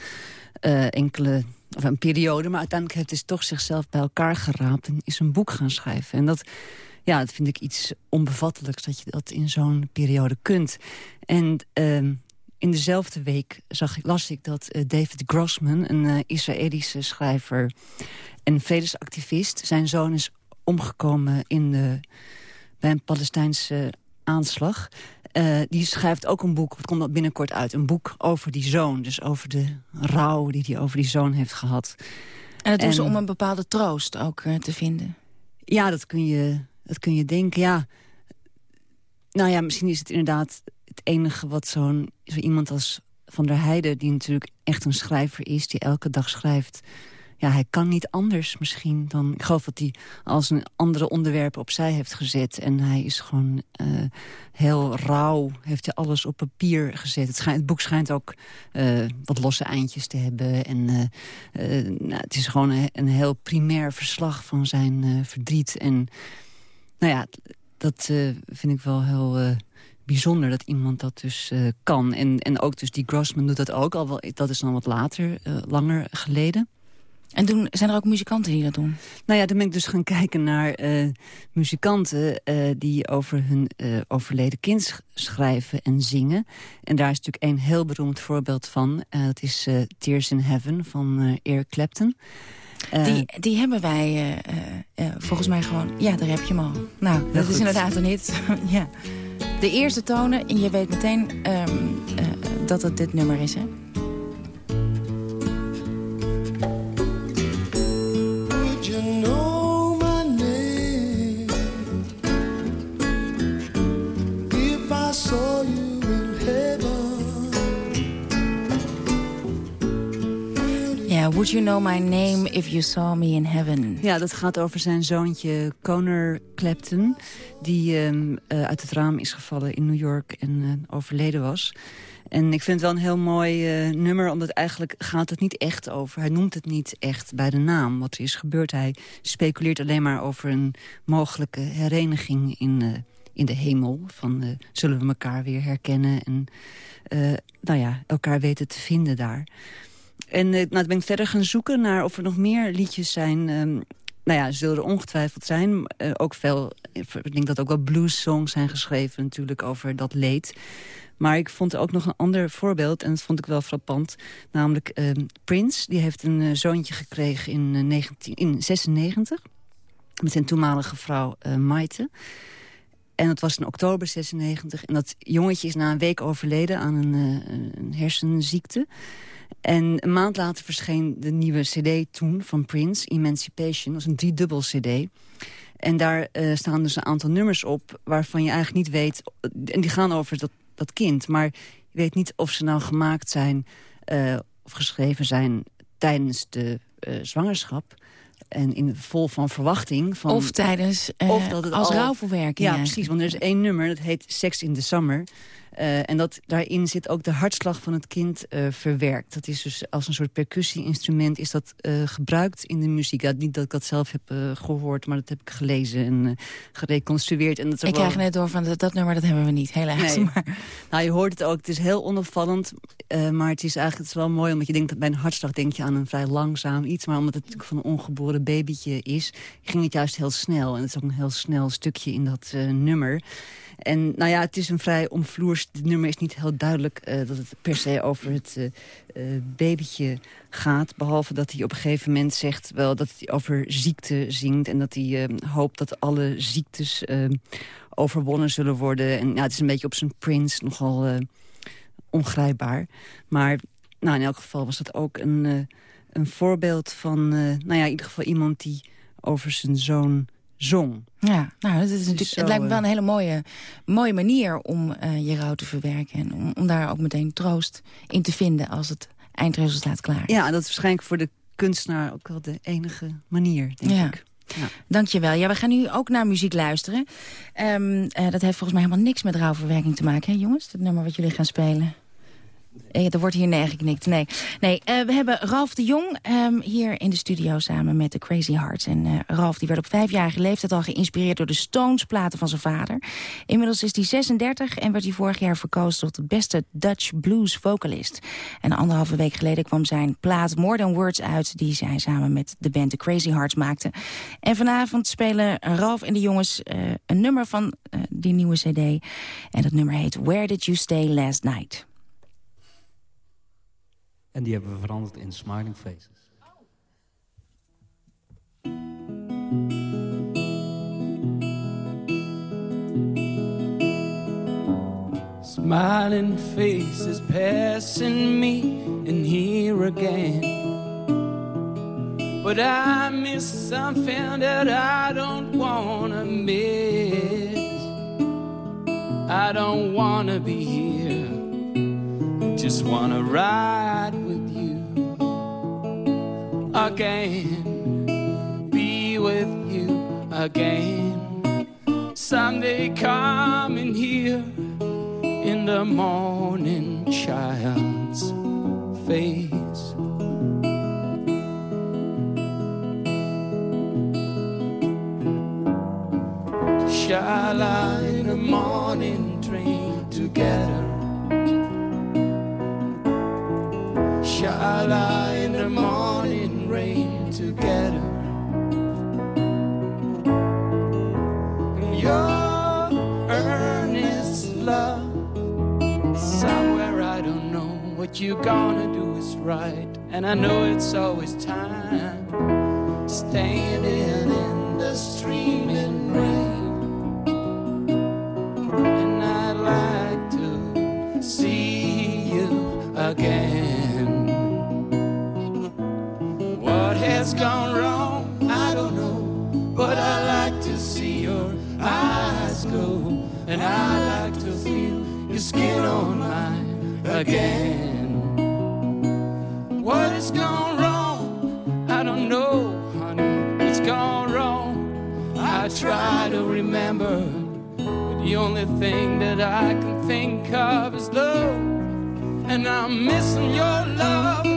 Uh, enkele, of een periode, maar uiteindelijk heeft hij toch zichzelf bij elkaar geraapt... en is een boek gaan schrijven. En dat, ja, dat vind ik iets onbevattelijks dat je dat in zo'n periode kunt. En uh, in dezelfde week zag ik, las ik dat uh, David Grossman... een uh, Israëlische schrijver en vredesactivist... zijn zoon is omgekomen in de, bij een Palestijnse aanslag... Uh, die schrijft ook een boek, het komt binnenkort uit... een boek over die zoon, dus over de rouw die hij over die zoon heeft gehad. En het doen ze om een bepaalde troost ook uh, te vinden? Ja, dat kun, je, dat kun je denken, ja. Nou ja, misschien is het inderdaad het enige wat zo'n zo iemand als Van der Heijden... die natuurlijk echt een schrijver is, die elke dag schrijft ja, hij kan niet anders misschien dan... Ik geloof dat hij als een andere onderwerpen opzij heeft gezet. En hij is gewoon uh, heel rauw, heeft hij alles op papier gezet. Het, schijnt, boek schijnt ook uh, wat losse eindjes te hebben. En uh, nou, het is gewoon een, een, heel primair verslag van zijn verdriet. En nou ja, dat vind ik wel heel bijzonder dat iemand dat dus kan. En, en ook dus die Grossman doet dat ook, al wel, dat is dan wat later, langer geleden. En doen, zijn er ook muzikanten die dat doen? Nou ja, dan ben ik dus gaan kijken naar uh, muzikanten uh, die over hun uh, overleden kind schrijven en zingen. En daar is natuurlijk een heel beroemd voorbeeld van. dat is Tears in Heaven van Eric Clapton. die, die hebben wij volgens mij gewoon... Ja, daar heb je hem al. Nou, dat goed. is inderdaad een hit. ja. De eerste tonen, en je weet meteen um, dat het dit nummer is, hè? Would you know my name if you saw me in heaven? Ja, dat gaat over zijn zoontje Conor Clapton... die um, uh, uit het raam is gevallen in New York en uh, overleden was. En ik vind het wel een heel mooi uh, nummer, omdat eigenlijk gaat het niet echt over. Hij noemt het niet echt bij de naam wat er is gebeurd. Hij speculeert alleen maar over een mogelijke hereniging in, in de hemel. Van zullen we elkaar weer herkennen en nou ja, elkaar weten te vinden daar. En uh, nou, ben ik verder gaan zoeken naar of er nog meer liedjes zijn... Um, nou ja, zullen er ongetwijfeld zijn. Ook veel, ik denk dat ook wel blues songs zijn geschreven natuurlijk over dat leed. Maar ik vond ook nog een ander voorbeeld, en dat vond ik wel frappant. Namelijk uh, Prince, die heeft een zoontje gekregen in, uh, 19, in 96. Met zijn toenmalige vrouw Maite. En dat was in oktober 96. En dat jongetje is na een week overleden aan een, een hersenziekte. En een maand later verscheen de nieuwe cd toen van Prince, Emancipation. Dat was een driedubbel cd. En daar uh, staan dus een aantal nummers op waarvan je eigenlijk niet weet... en die gaan over dat, dat kind, maar je weet niet of ze nou gemaakt zijn... Uh, of geschreven zijn tijdens de zwangerschap en in vol van verwachting. Van, of tijdens, uh, of dat het als al, rouwverwerking. Ja, precies, want er is één nummer, dat heet Sex in the Summer. Uh, en dat, daarin zit ook de hartslag van het kind uh, verwerkt. Dat is dus als een soort percussie-instrument is dat uh, gebruikt in de muziek. Ja, niet dat ik dat zelf heb gehoord, maar dat heb ik gelezen en gereconstrueerd. En dat ik krijg net door van dat, dat, nummer, dat hebben we niet, helaas. Nee. Maar... Nou, je hoort het ook, het is heel onopvallend. maar het is eigenlijk het is wel mooi, omdat je denkt dat bij een hartslag denk je aan een vrij langzaam iets. Maar omdat het natuurlijk van een ongeboren babytje is, ging het juist heel snel. En het is ook een heel snel stukje in dat nummer. En nou ja, het is een vrij omvloers... Het nummer is niet heel duidelijk uh, dat het per se over het uh, uh, babytje gaat. Behalve dat hij op een gegeven moment zegt wel dat hij over ziekte zingt... en dat hij hoopt dat alle ziektes overwonnen zullen worden. En ja, het is een beetje op zijn Prince nogal ongrijpbaar. Maar nou, in elk geval was dat ook een, een voorbeeld van... nou ja, in ieder geval iemand die over zijn zoon zong. Ja, nou, dat is natuurlijk, het lijkt me wel een hele mooie, mooie manier om uh, je rouw te verwerken. En om, om, daar ook meteen troost in te vinden als het eindresultaat klaar is. Ja, dat is waarschijnlijk voor de kunstenaar ook wel de enige manier, denk ja. ik. Ja. Dankjewel. Ja, we gaan nu ook naar muziek luisteren. Um, uh, dat heeft volgens mij helemaal niks met rouwverwerking te maken, hè jongens? Het nummer wat jullie gaan spelen. Eh, er wordt hier nee geknikt. Nee, nee uh, we hebben Ralf de Jong um, hier in de studio samen met de Crazy Hearts. En uh, Ralf die werd op vijfjarige leeftijd al geïnspireerd door de Stones-platen van zijn vader. Inmiddels is hij 36 en werd hij vorig jaar verkozen tot de beste Dutch blues vocalist. En anderhalve week geleden kwam zijn plaat More Than Words uit... die zij samen met de band The Crazy Hearts maakte. En vanavond spelen Ralf en de jongens een nummer van die nieuwe cd. En dat nummer heet Where Did You Stay Last Night? En die hebben we veranderd in Smiling Faces. Smiling faces passing me and here again. But I miss something that I don't wanna miss. I don't wanna be here. Just wanna ride with you again, be with you again. Someday coming here in the morning, child's face. Shall I in the morning train together? Shall I in the morning? rain together. Your earnest love, somewhere I don't know what you're gonna do is right, and I know it's always time standing in the streaming again. What has gone wrong? I don't know, honey. It's gone wrong. I try to remember, but the only thing that I can think of is love, and I'm missing your love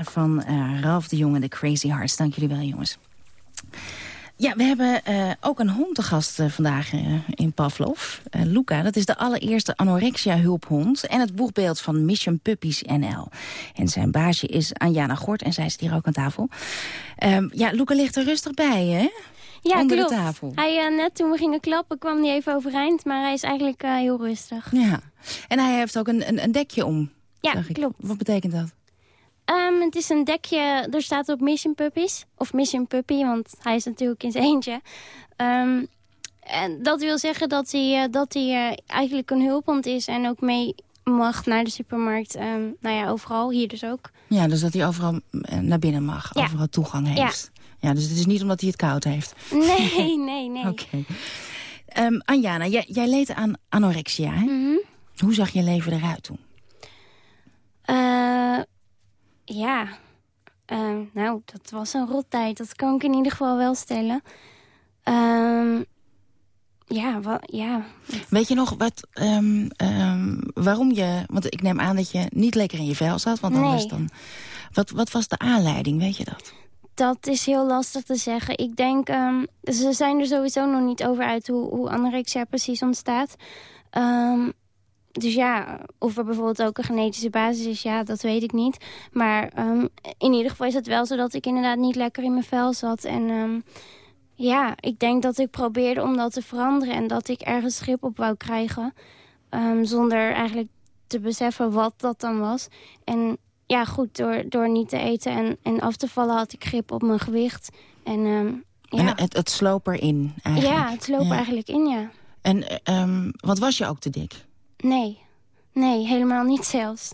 Van uh, Ralf de Jong en de Crazy Hearts. Dank jullie wel, jongens. Ja, we hebben uh, ook een hond te gast uh, vandaag uh, in Pavlov. Luca, dat is de allereerste anorexia-hulphond... en het boegbeeld van Mission Puppies NL. En zijn baasje is Anjana Gort en zij zit hier ook aan tafel. Um, ja, Luca ligt er rustig bij, hè? Ja, Onder klopt. de tafel. Hij, net toen we gingen klappen kwam hij even overeind... maar hij is eigenlijk heel rustig. Ja, en hij heeft ook een, een, een dekje om. Ja, klopt. Wat betekent dat? Um, het is een dekje, er staat op Mission Puppies. Of Mission Puppy, want hij is natuurlijk in zijn eentje. Um, en dat wil zeggen dat hij, uh, dat hij uh, eigenlijk een hulphond is en ook mee mag naar de supermarkt. Um, nou ja, overal, hier dus ook. Ja, dus dat hij overal naar binnen mag, ja. overal toegang heeft. Ja. ja, dus het is niet omdat hij het koud heeft. Nee, nee, nee. Oké. Okay. Um, Anjana, jij, jij leed aan anorexia, hè? Mm -hmm. Hoe zag je leven eruit toen? Uh, ja, uh, nou, dat was een rottijd. Dat kan ik in ieder geval wel stellen. Um, ja, wa ja. Weet je nog wat, um, um, waarom je... Want ik neem aan dat je niet lekker in je vel zat. Want anders nee. dan... Wat, wat was de aanleiding, weet je dat? Dat is heel lastig te zeggen. Ik denk, ze zijn er sowieso nog niet over uit hoe, hoe anorexia precies ontstaat. Dus ja, of er bijvoorbeeld ook een genetische basis is, ja, dat weet ik niet. Maar um, in ieder geval is het wel zo dat ik inderdaad niet lekker in mijn vel zat. En um, ja, ik denk dat ik probeerde om dat te veranderen... en dat ik ergens schip op wou krijgen. Um, zonder eigenlijk te beseffen wat dat dan was. En ja, goed, door, door niet te eten en, en af te vallen had ik grip op mijn gewicht. En, ja. en het, het sloop erin eigenlijk? Ja, het sloop ja. eigenlijk in, ja. En wat was je ook te dik? Nee, nee, helemaal niet zelfs.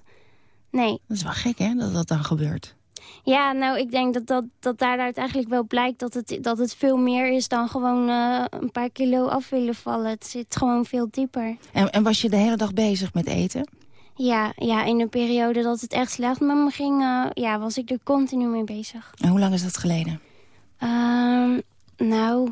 Nee. Dat is wel gek, hè, dat dat dan gebeurt. Ja, nou, ik denk dat, dat, dat daaruit eigenlijk wel blijkt dat het, dat het veel meer is dan gewoon uh, een paar kilo af willen vallen. Het zit gewoon veel dieper. En, en was je de hele dag bezig met eten? Ja, ja, in een periode dat het echt slecht met me ging, uh, ja, was ik er continu mee bezig. En hoe lang is dat geleden? Um, nou,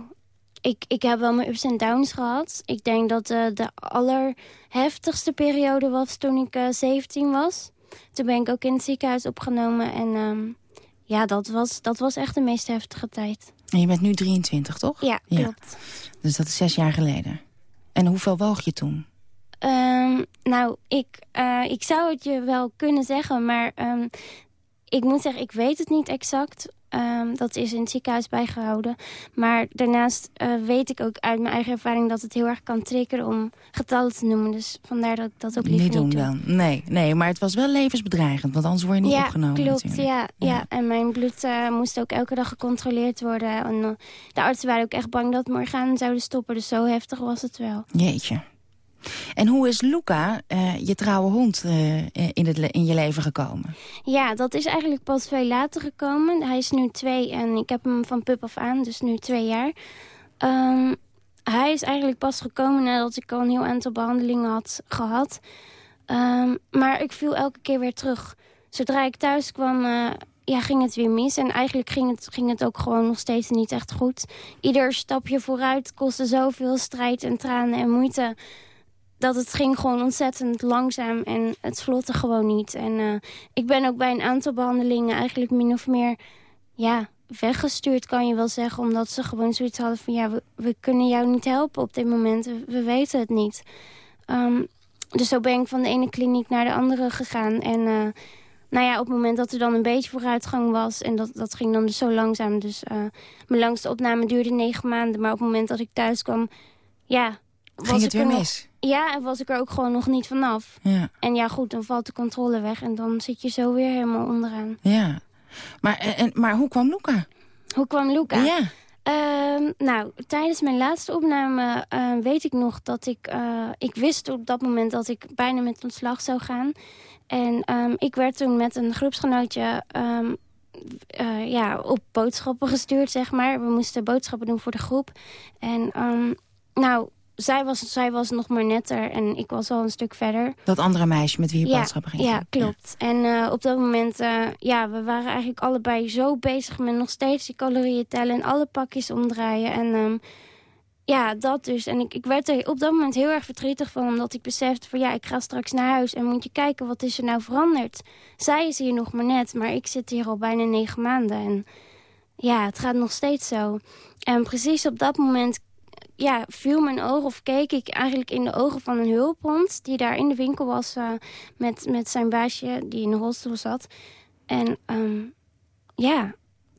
ik, ik heb wel mijn ups en downs gehad. Ik denk dat uh, de allerheftigste periode was toen ik uh, 17 was. Toen ben ik ook in het ziekenhuis opgenomen. En um, ja, dat was, dat was echt de meest heftige tijd. En je bent nu 23, toch? Ja, klopt. Ja. Dus dat is zes jaar geleden. En hoeveel woog je toen? Um, nou, ik, uh, ik zou het je wel kunnen zeggen, maar um, ik moet zeggen, ik weet het niet exact. Um, dat is in het ziekenhuis bijgehouden. Maar daarnaast uh, weet ik ook uit mijn eigen ervaring dat het heel erg kan triggeren om getallen te noemen. Dus vandaar dat ik dat ook liever niet doen niet doe. dan. Nee, nee, maar het was wel levensbedreigend, want anders word je niet ja, opgenomen klopt, natuurlijk. Ja, ja. ja, en mijn bloed uh, moest ook elke dag gecontroleerd worden. En uh, de artsen waren ook echt bang dat mijn organen zouden stoppen. Dus zo heftig was het wel. Jeetje. En hoe is Luca, uh, je trouwe hond, uh, in, het in je leven gekomen? Ja, dat is eigenlijk pas veel later gekomen. Hij is nu twee en ik heb hem van pup af aan, dus nu twee jaar. Um, hij is eigenlijk pas gekomen nadat ik al een heel aantal behandelingen had gehad. Um, maar ik viel elke keer weer terug. Zodra ik thuis kwam, uh, ja, ging het weer mis. En eigenlijk ging het, ging het ook gewoon nog steeds niet echt goed. Ieder stapje vooruit kostte zoveel strijd en tranen en moeite dat het ging gewoon ontzettend langzaam en het vlotte gewoon niet. En uh, ik ben ook bij een aantal behandelingen eigenlijk min of meer ja, weggestuurd, kan je wel zeggen. Omdat ze gewoon zoiets hadden van, ja, we, kunnen jou niet helpen op dit moment. We, we weten het niet. Um, dus zo ben ik van de ene kliniek naar de andere gegaan. En uh, nou ja, op het moment dat er dan een beetje vooruitgang was... en dat, dat ging dan dus zo langzaam. Dus uh, mijn langste opname duurde negen maanden. Maar op het moment dat ik thuis kwam, ja... Was Ging het weer er mis? Nog, ja, en was ik er ook gewoon nog niet vanaf. Ja. En ja, goed, dan valt de controle weg. En dan zit je zo weer helemaal onderaan. Ja. Maar, en, maar hoe kwam Luca? Hoe kwam Luca? Ja. Uh, nou, tijdens mijn laatste opname uh, weet ik nog dat ik... Uh, ik wist op dat moment dat ik bijna met ontslag zou gaan. En um, ik werd toen met een groepsgenootje... Um, ja, op boodschappen gestuurd, zeg maar. We moesten boodschappen doen voor de groep. En um, nou, zij was, zij was nog maar netter en ik was al een stuk verder. Dat andere meisje met wie je ja, boodschappen ging Ja, klopt. Ja. En uh, op dat moment, uh, ja, we waren eigenlijk allebei zo bezig met nog steeds die calorieën tellen... en alle pakjes omdraaien. En um, ja, dat dus. En ik, ik werd er op dat moment heel erg verdrietig van... omdat ik besefte van ja, ik ga straks naar huis... en moet je kijken, wat is er nou veranderd? Zij is hier nog maar net, maar ik zit hier al bijna negen maanden. En ja, het gaat nog steeds zo. En precies op dat moment ja, viel mijn oog of keek ik eigenlijk in de ogen van een hulphond... die daar in de winkel was uh, met, met zijn baasje die in de rolstoel zat. En um, ja,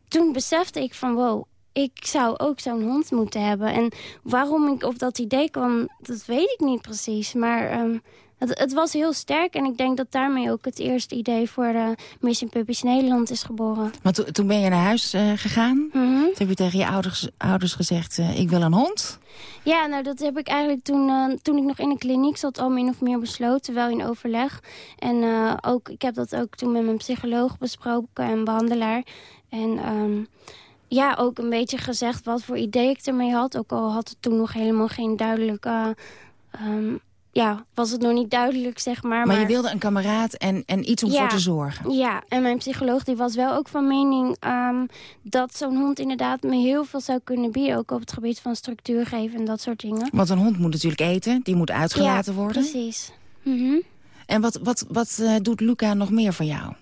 toen besefte ik van wow, ik zou ook zo'n hond moeten hebben. En waarom ik op dat idee kwam, dat weet ik niet precies. Maar um, het, het, was heel sterk en ik denk dat daarmee ook het eerste idee voor de Mission Puppies Nederland is geboren. Maar to toen ben je naar huis uh, gegaan. Mm -hmm. Toen heb je tegen je ouders, ouders gezegd, uh, ik wil een hond. Ja, nou dat heb ik eigenlijk toen, uh, toen ik nog in de kliniek zat al min of meer besloten. Wel in overleg. En ook, ik heb dat ook toen met mijn psycholoog besproken en behandelaar. En um, ja, ook een beetje gezegd wat voor idee ik ermee had. Ook al had het toen nog helemaal geen duidelijke... Um, ja, was het nog niet duidelijk, zeg maar. Maar, maar je wilde een kameraad en, en iets om ja, voor te zorgen. Ja, en mijn psycholoog die was wel ook van mening... Um, dat zo'n hond inderdaad me heel veel zou kunnen bieden. Ook op het gebied van structuur geven en dat soort dingen. Want een hond moet natuurlijk eten, die moet uitgelaten ja, worden. precies. Mm -hmm. En wat, wat, wat uh, doet Luca nog meer voor jou?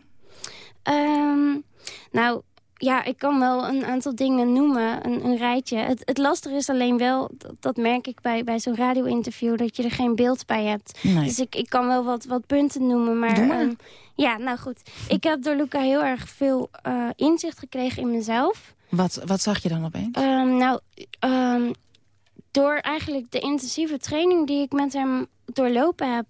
Um, nou, ja, ik kan wel een aantal dingen noemen, een, een rijtje. Het, het lastige is alleen wel, dat, dat merk ik bij, bij zo'n radio-interview... dat je er geen beeld bij hebt. Nee. Dus ik, ik kan wel wat, wat punten noemen, maar... Doe maar. Um, ja, nou goed. Ik heb door Luca heel erg veel uh, inzicht gekregen in mezelf. Wat, wat zag je dan opeens? Um, nou, um, door eigenlijk de intensieve training die ik met hem doorlopen heb...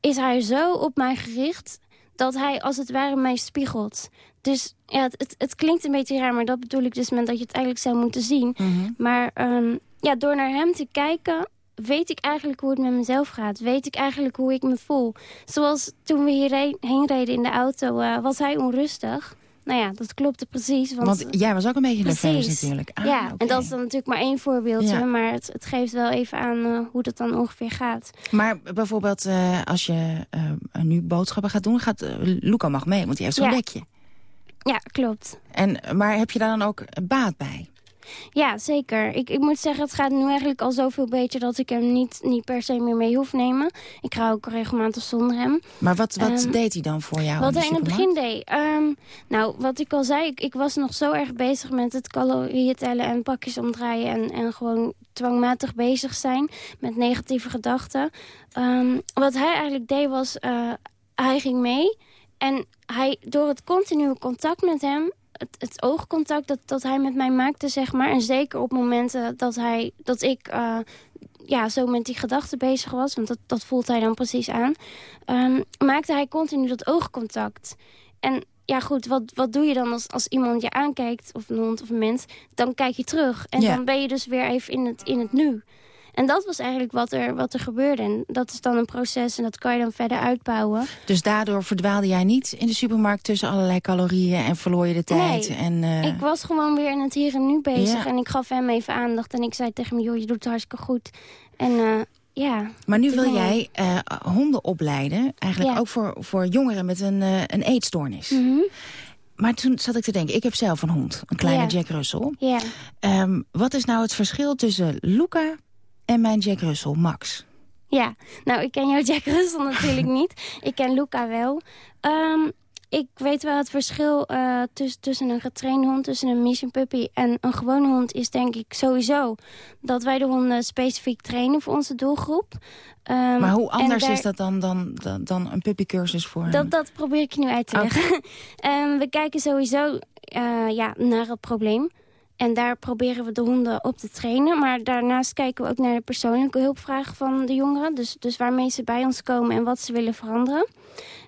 Is hij zo op mij gericht dat hij als het ware mij spiegelt. Dus ja, het, het, het, klinkt een beetje raar, maar dat bedoel ik dus met dat je het eigenlijk zou moeten zien. Mm -hmm. Maar um, ja, door naar hem te kijken, weet ik eigenlijk hoe het met mezelf gaat. Weet ik eigenlijk hoe ik me voel. Zoals toen we hierheen reden in de auto, uh, was hij onrustig. Nou ja, dat klopte precies. Want, want jij was ook een beetje nerveus natuurlijk. Ah, ja, okay. en dat is dan natuurlijk maar één voorbeeldje. Ja. Maar het, het, geeft wel even aan uh, hoe dat dan ongeveer gaat. Maar bijvoorbeeld uh, als je uh, nu boodschappen gaat doen... Gaat, Luca mag mee, want die heeft zo'n ja. dekje. Ja, klopt. En, maar heb je daar dan ook baat bij? Ja, zeker. Ik, ik moet zeggen, het gaat nu eigenlijk al zoveel beter... dat ik hem niet, niet per se meer mee hoef nemen. Ik ga ook regelmatig zonder hem. Maar wat, wat um, deed hij dan voor jou? Wat hij in het begin deed? Um, nou, wat ik al zei, ik, ik, was nog zo erg bezig met het calorieën tellen... en pakjes omdraaien en, en gewoon dwangmatig bezig zijn... met negatieve gedachten. Um, wat hij eigenlijk deed was, uh, hij ging mee... En hij, door het continue contact met hem, het, het oogcontact dat, dat hij met mij maakte, zeg maar... en zeker op momenten dat, hij, dat ik uh, ja, zo met die gedachten bezig was... want dat, dat voelt hij dan precies aan... Um, maakte hij continu dat oogcontact. En ja goed, wat, wat doe je dan als, als iemand je aankijkt, of een hond of een mens... dan kijk je terug en Ja. dan ben je dus weer even in het, in het nu... En dat was eigenlijk wat er, wat er gebeurde. En dat is dan een proces en dat kan je dan verder uitbouwen. Dus daardoor verdwaalde jij niet in de supermarkt tussen allerlei calorieën en verloor je de tijd? Nee, en, uh... ik was gewoon weer in het hier en nu bezig. Ja. En ik gaf hem even aandacht en ik zei tegen hem, joh, je doet het hartstikke goed. En uh, ja. Maar nu wil jij uh, honden opleiden, eigenlijk Ja. ook voor, voor jongeren met een, een eetstoornis. Mhm. Maar toen zat ik te denken, ik heb zelf een hond, een kleine Ja. Jack Russell. Ja. Um, wat is nou het verschil tussen Luca en mijn Jack Russell, Max? Ja, nou, ik ken jou Jack Russell natuurlijk niet. Ik ken Luca wel. Um, ik weet wel het verschil uh, tuss tussen een getrainde hond, tussen een mission puppy en een gewone hond is denk ik sowieso dat wij de honden specifiek trainen voor onze doelgroep. Um, maar hoe anders daar... is dat dan, dan, dan, dan een puppycursus voor dat, dat probeer ik je nu uit te leggen. Okay. um, we kijken sowieso uh, ja, naar het probleem. En daar proberen we de honden op te trainen. Maar daarnaast kijken we ook naar de persoonlijke hulpvragen van de jongeren. Dus, dus waarmee ze bij ons komen en wat ze willen veranderen.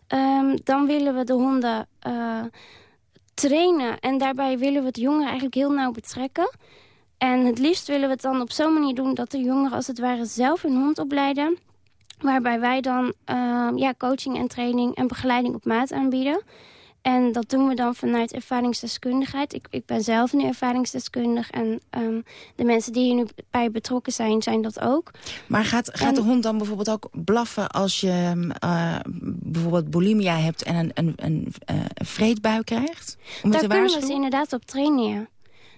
Um, dan willen we de honden uh, trainen. En daarbij willen we de jongeren eigenlijk heel nauw betrekken. En het liefst willen we het dan op zo'n manier doen... dat de jongeren als het ware zelf hun hond opleiden. Waarbij wij dan uh, ja, coaching en training en begeleiding op maat aanbieden. En dat doen we dan vanuit ervaringsdeskundigheid. Ik, ik ben zelf nu ervaringsdeskundig. En um, de mensen die hier nu bij betrokken zijn, zijn dat ook. Maar gaat, gaat en, de hond dan bijvoorbeeld ook blaffen als je uh, bijvoorbeeld bulimia hebt... en een, een, een, uh, een vreedbui krijgt? Om Daar kunnen we ze inderdaad op trainen.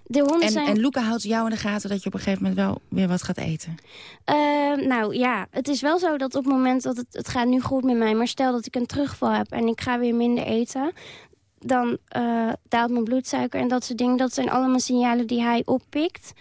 De honden En, zijn... en Luca houdt jou in de gaten dat je op een gegeven moment wel weer wat gaat eten. Eh, nou ja, het is wel zo dat op het moment dat het, het gaat nu goed met mij... maar stel dat ik een terugval heb en ik ga weer minder eten... dan eh, daalt mijn bloedsuiker en dat soort dingen. Dat zijn allemaal signalen die hij oppikt.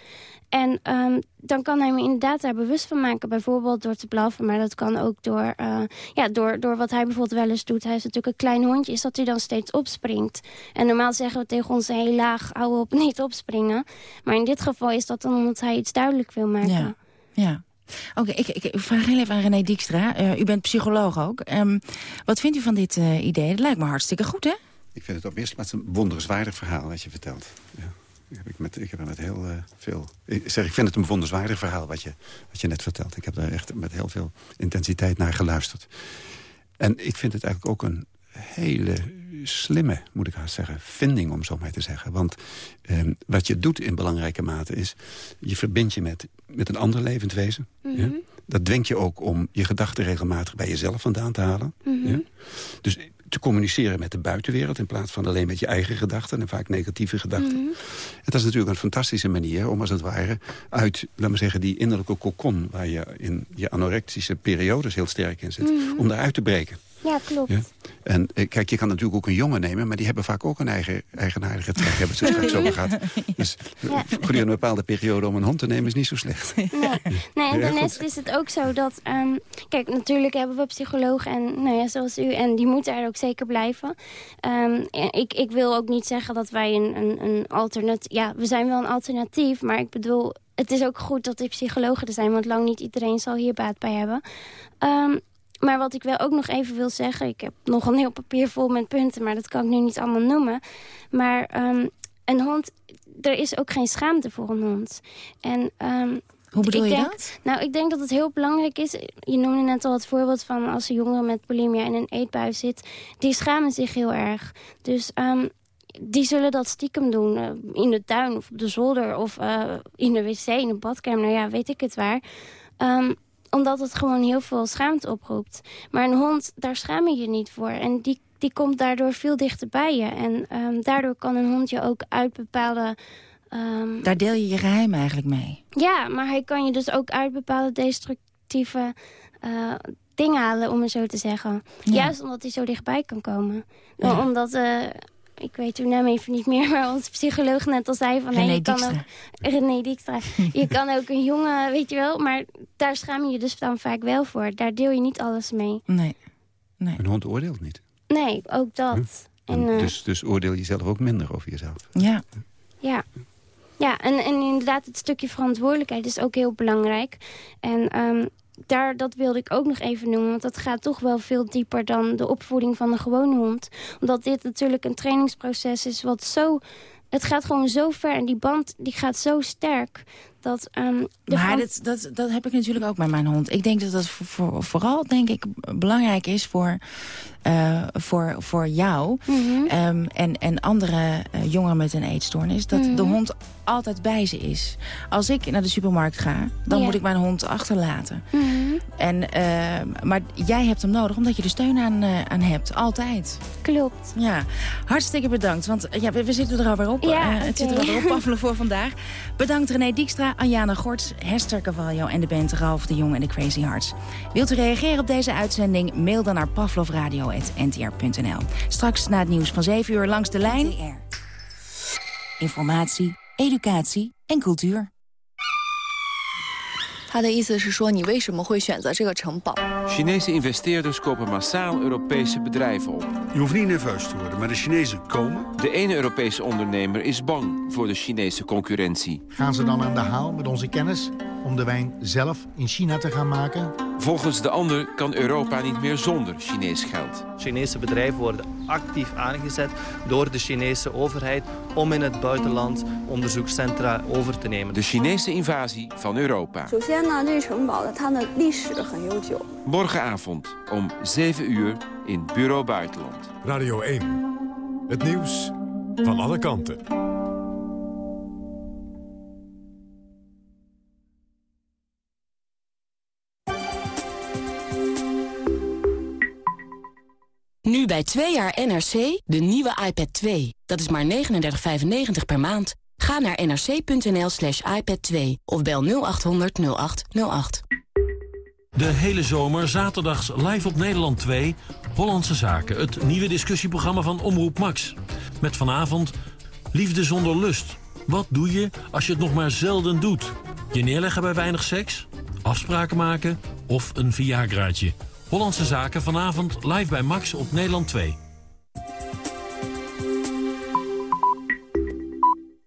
En ehm, dan kan hij me inderdaad daar bewust van maken. Bijvoorbeeld door te blaffen, maar dat kan ook door, eh, ja, door, door wat hij bijvoorbeeld wel eens doet. Hij is natuurlijk een klein hondje, is dat hij dan steeds opspringt. En normaal zeggen we tegen ons heel laag, hou op, niet opspringen. Maar in dit geval is dat dan omdat hij iets duidelijk wil maken. Ja, ja. Oké, ik, ik, vraag heel even aan René Dijkstra. Eh, u bent psycholoog ook. Ehm, wat vindt u van dit idee? Dat lijkt me hartstikke goed, hè? Ik vind het op eerste plaats een wonderswaardig verhaal dat je vertelt. Ja. Ik heb, ik met, ik heb er met heel eh, veel... Ik, zeg, ik vind het een wonderswaardig verhaal wat je, wat je net vertelt. Ik heb daar echt met heel veel intensiteit naar geluisterd. En ik vind het eigenlijk ook een hele slimme, moet ik haast zeggen, vinding om zo maar te zeggen. Want ehm, wat je doet in belangrijke mate is... je verbindt je met, met een ander levend wezen. ja? Dat dwingt je ook om je gedachten regelmatig bij jezelf vandaan te halen. ja? Dus te communiceren met de buitenwereld... in plaats van alleen met je eigen gedachten en vaak negatieve gedachten. Het is natuurlijk een fantastische manier om als het ware... uit, laat maar zeggen, die innerlijke kokon... waar je in je anorectische periodes heel sterk in zit... Mhm. om daaruit te breken. Ja, klopt. Ja? En eh, kijk, je kan natuurlijk ook een jongen nemen... maar die hebben vaak ook een eigen eigenaardige trek. Hebben ze straks over gehad. Dus eh, gedurende een bepaalde periode om een hond te nemen is niet zo slecht. Nee, nee en Ja, daarnaast is het ook zo dat... ehm, kijk, natuurlijk hebben we psychologen en nou ja, zoals u... en die moeten er ook zeker blijven. Ehm, en ik, ik wil ook niet zeggen dat wij een, een, een alternatief... Ja, we zijn wel een alternatief, maar ik bedoel... het is ook goed dat er psychologen er zijn... want lang niet iedereen zal hier baat bij hebben. Ehm, maar wat ik wel ook nog even wil zeggen... ik heb nog een heel papier vol met punten... maar dat kan ik nu niet allemaal noemen. Maar ehm, een hond... er is ook geen schaamte voor een hond. En... ehm, Hoe bedoel ik je denk, dat? Nou, ik denk dat het heel belangrijk is. Je noemde net al het voorbeeld van als een jongen met bulimia in een eetbui zit. Die schamen zich heel erg. Dus ehm, die zullen dat stiekem doen. eh, in de tuin of op de zolder of eh, in de wc, in de badkamer. Nou ja, weet ik het waar. Ehm, omdat het gewoon heel veel schaamte oproept. Maar een hond, daar schaam je je niet voor. En die, die komt daardoor veel dichter bij je. En ehm, daardoor kan een hond je ook uit bepaalde... ehm, Daar deel je je geheim eigenlijk mee. ja, maar hij kan je dus ook uit bepaalde destructieve eh, dingen halen, om het zo te zeggen. Juist omdat hij zo dichtbij kan komen. Ja. Omdat, eh, ik weet uw naam even niet meer, maar onze psycholoog net al zei van... René hey, je kan ook, René Dijkstra. je kan ook een jongen, weet je wel, maar daar schaam je je dus dan vaak wel voor. Daar deel je niet alles mee. Nee. Een hond oordeelt niet. Nee, ook dat. En, eh, Dus, dus oordeel je zelf ook minder over jezelf. Ja. Ja, ja en, en inderdaad het stukje verantwoordelijkheid is ook heel belangrijk. En ehm, daar, dat wilde ik ook nog even noemen. Want dat gaat toch wel veel dieper dan de opvoeding van een gewone hond. Omdat dit natuurlijk een trainingsproces is wat zo... Het gaat gewoon zo ver en die band die gaat zo sterk. Dat, ehm, de Maar dat, dat, dat heb ik natuurlijk ook met mijn hond. Ik denk dat dat voor, voor- vooral denk ik, belangrijk is voor, eh, voor, voor jou Mhm. ehm, en, en andere eh, jongeren met een eetstoornis. Dat Mhm. de hond altijd bij ze is. Als ik naar de supermarkt ga, dan Ja. moet ik mijn hond achterlaten. Mhm. En, ehm, maar jij hebt hem nodig omdat je er steun aan, eh, aan hebt. Altijd. Klopt. Ja, hartstikke bedankt. Want ja, we, we zitten er alweer op. Ja, het zit er alweer op, voor vandaag. Bedankt René Dijkstra, Anjana Gorts, Hester Cavallo en de band Ralf de Jong en de Crazy Hearts. Wilt u reageren op deze uitzending? Mail dan naar pavlovradio.ntr.nl. Straks na het nieuws van 7 uur langs de lijn. Informatie, educatie en cultuur. 他的意思是说，你为什么会选择这个城堡？ Chinese investeerders kopen massaal Europese bedrijven op. Je hoeft niet nerveus te worden, maar de Chinezen komen. De ene Europese ondernemer is bang voor de Chinese concurrentie. Gaan ze dan aan de haal met onze kennis om de wijn zelf in China te gaan maken? Volgens de ander kan Europa niet meer zonder Chinees geld. Chinese bedrijven worden actief aangezet door de Chinese overheid om in het buitenland onderzoekscentra over te nemen. De Chinese invasie van Europa. Morgenavond om 7 uur in Bureau Buitenland. Radio 1. Het nieuws van alle kanten. Nu bij twee jaar NRC de nieuwe iPad 2. Dat is maar 39,95 per maand. Ga naar nrc.nl slash iPad 2 of bel 0800 0808. De hele zomer zaterdags live op Nederland 2... Hollandse Zaken, het nieuwe discussieprogramma van Omroep Max. Met vanavond Liefde zonder lust. Wat doe je als je het nog maar zelden doet? Je neerleggen bij weinig seks? Afspraken maken? Of een Viagraatje? Hollandse Zaken vanavond live bij Max op Nederland 2.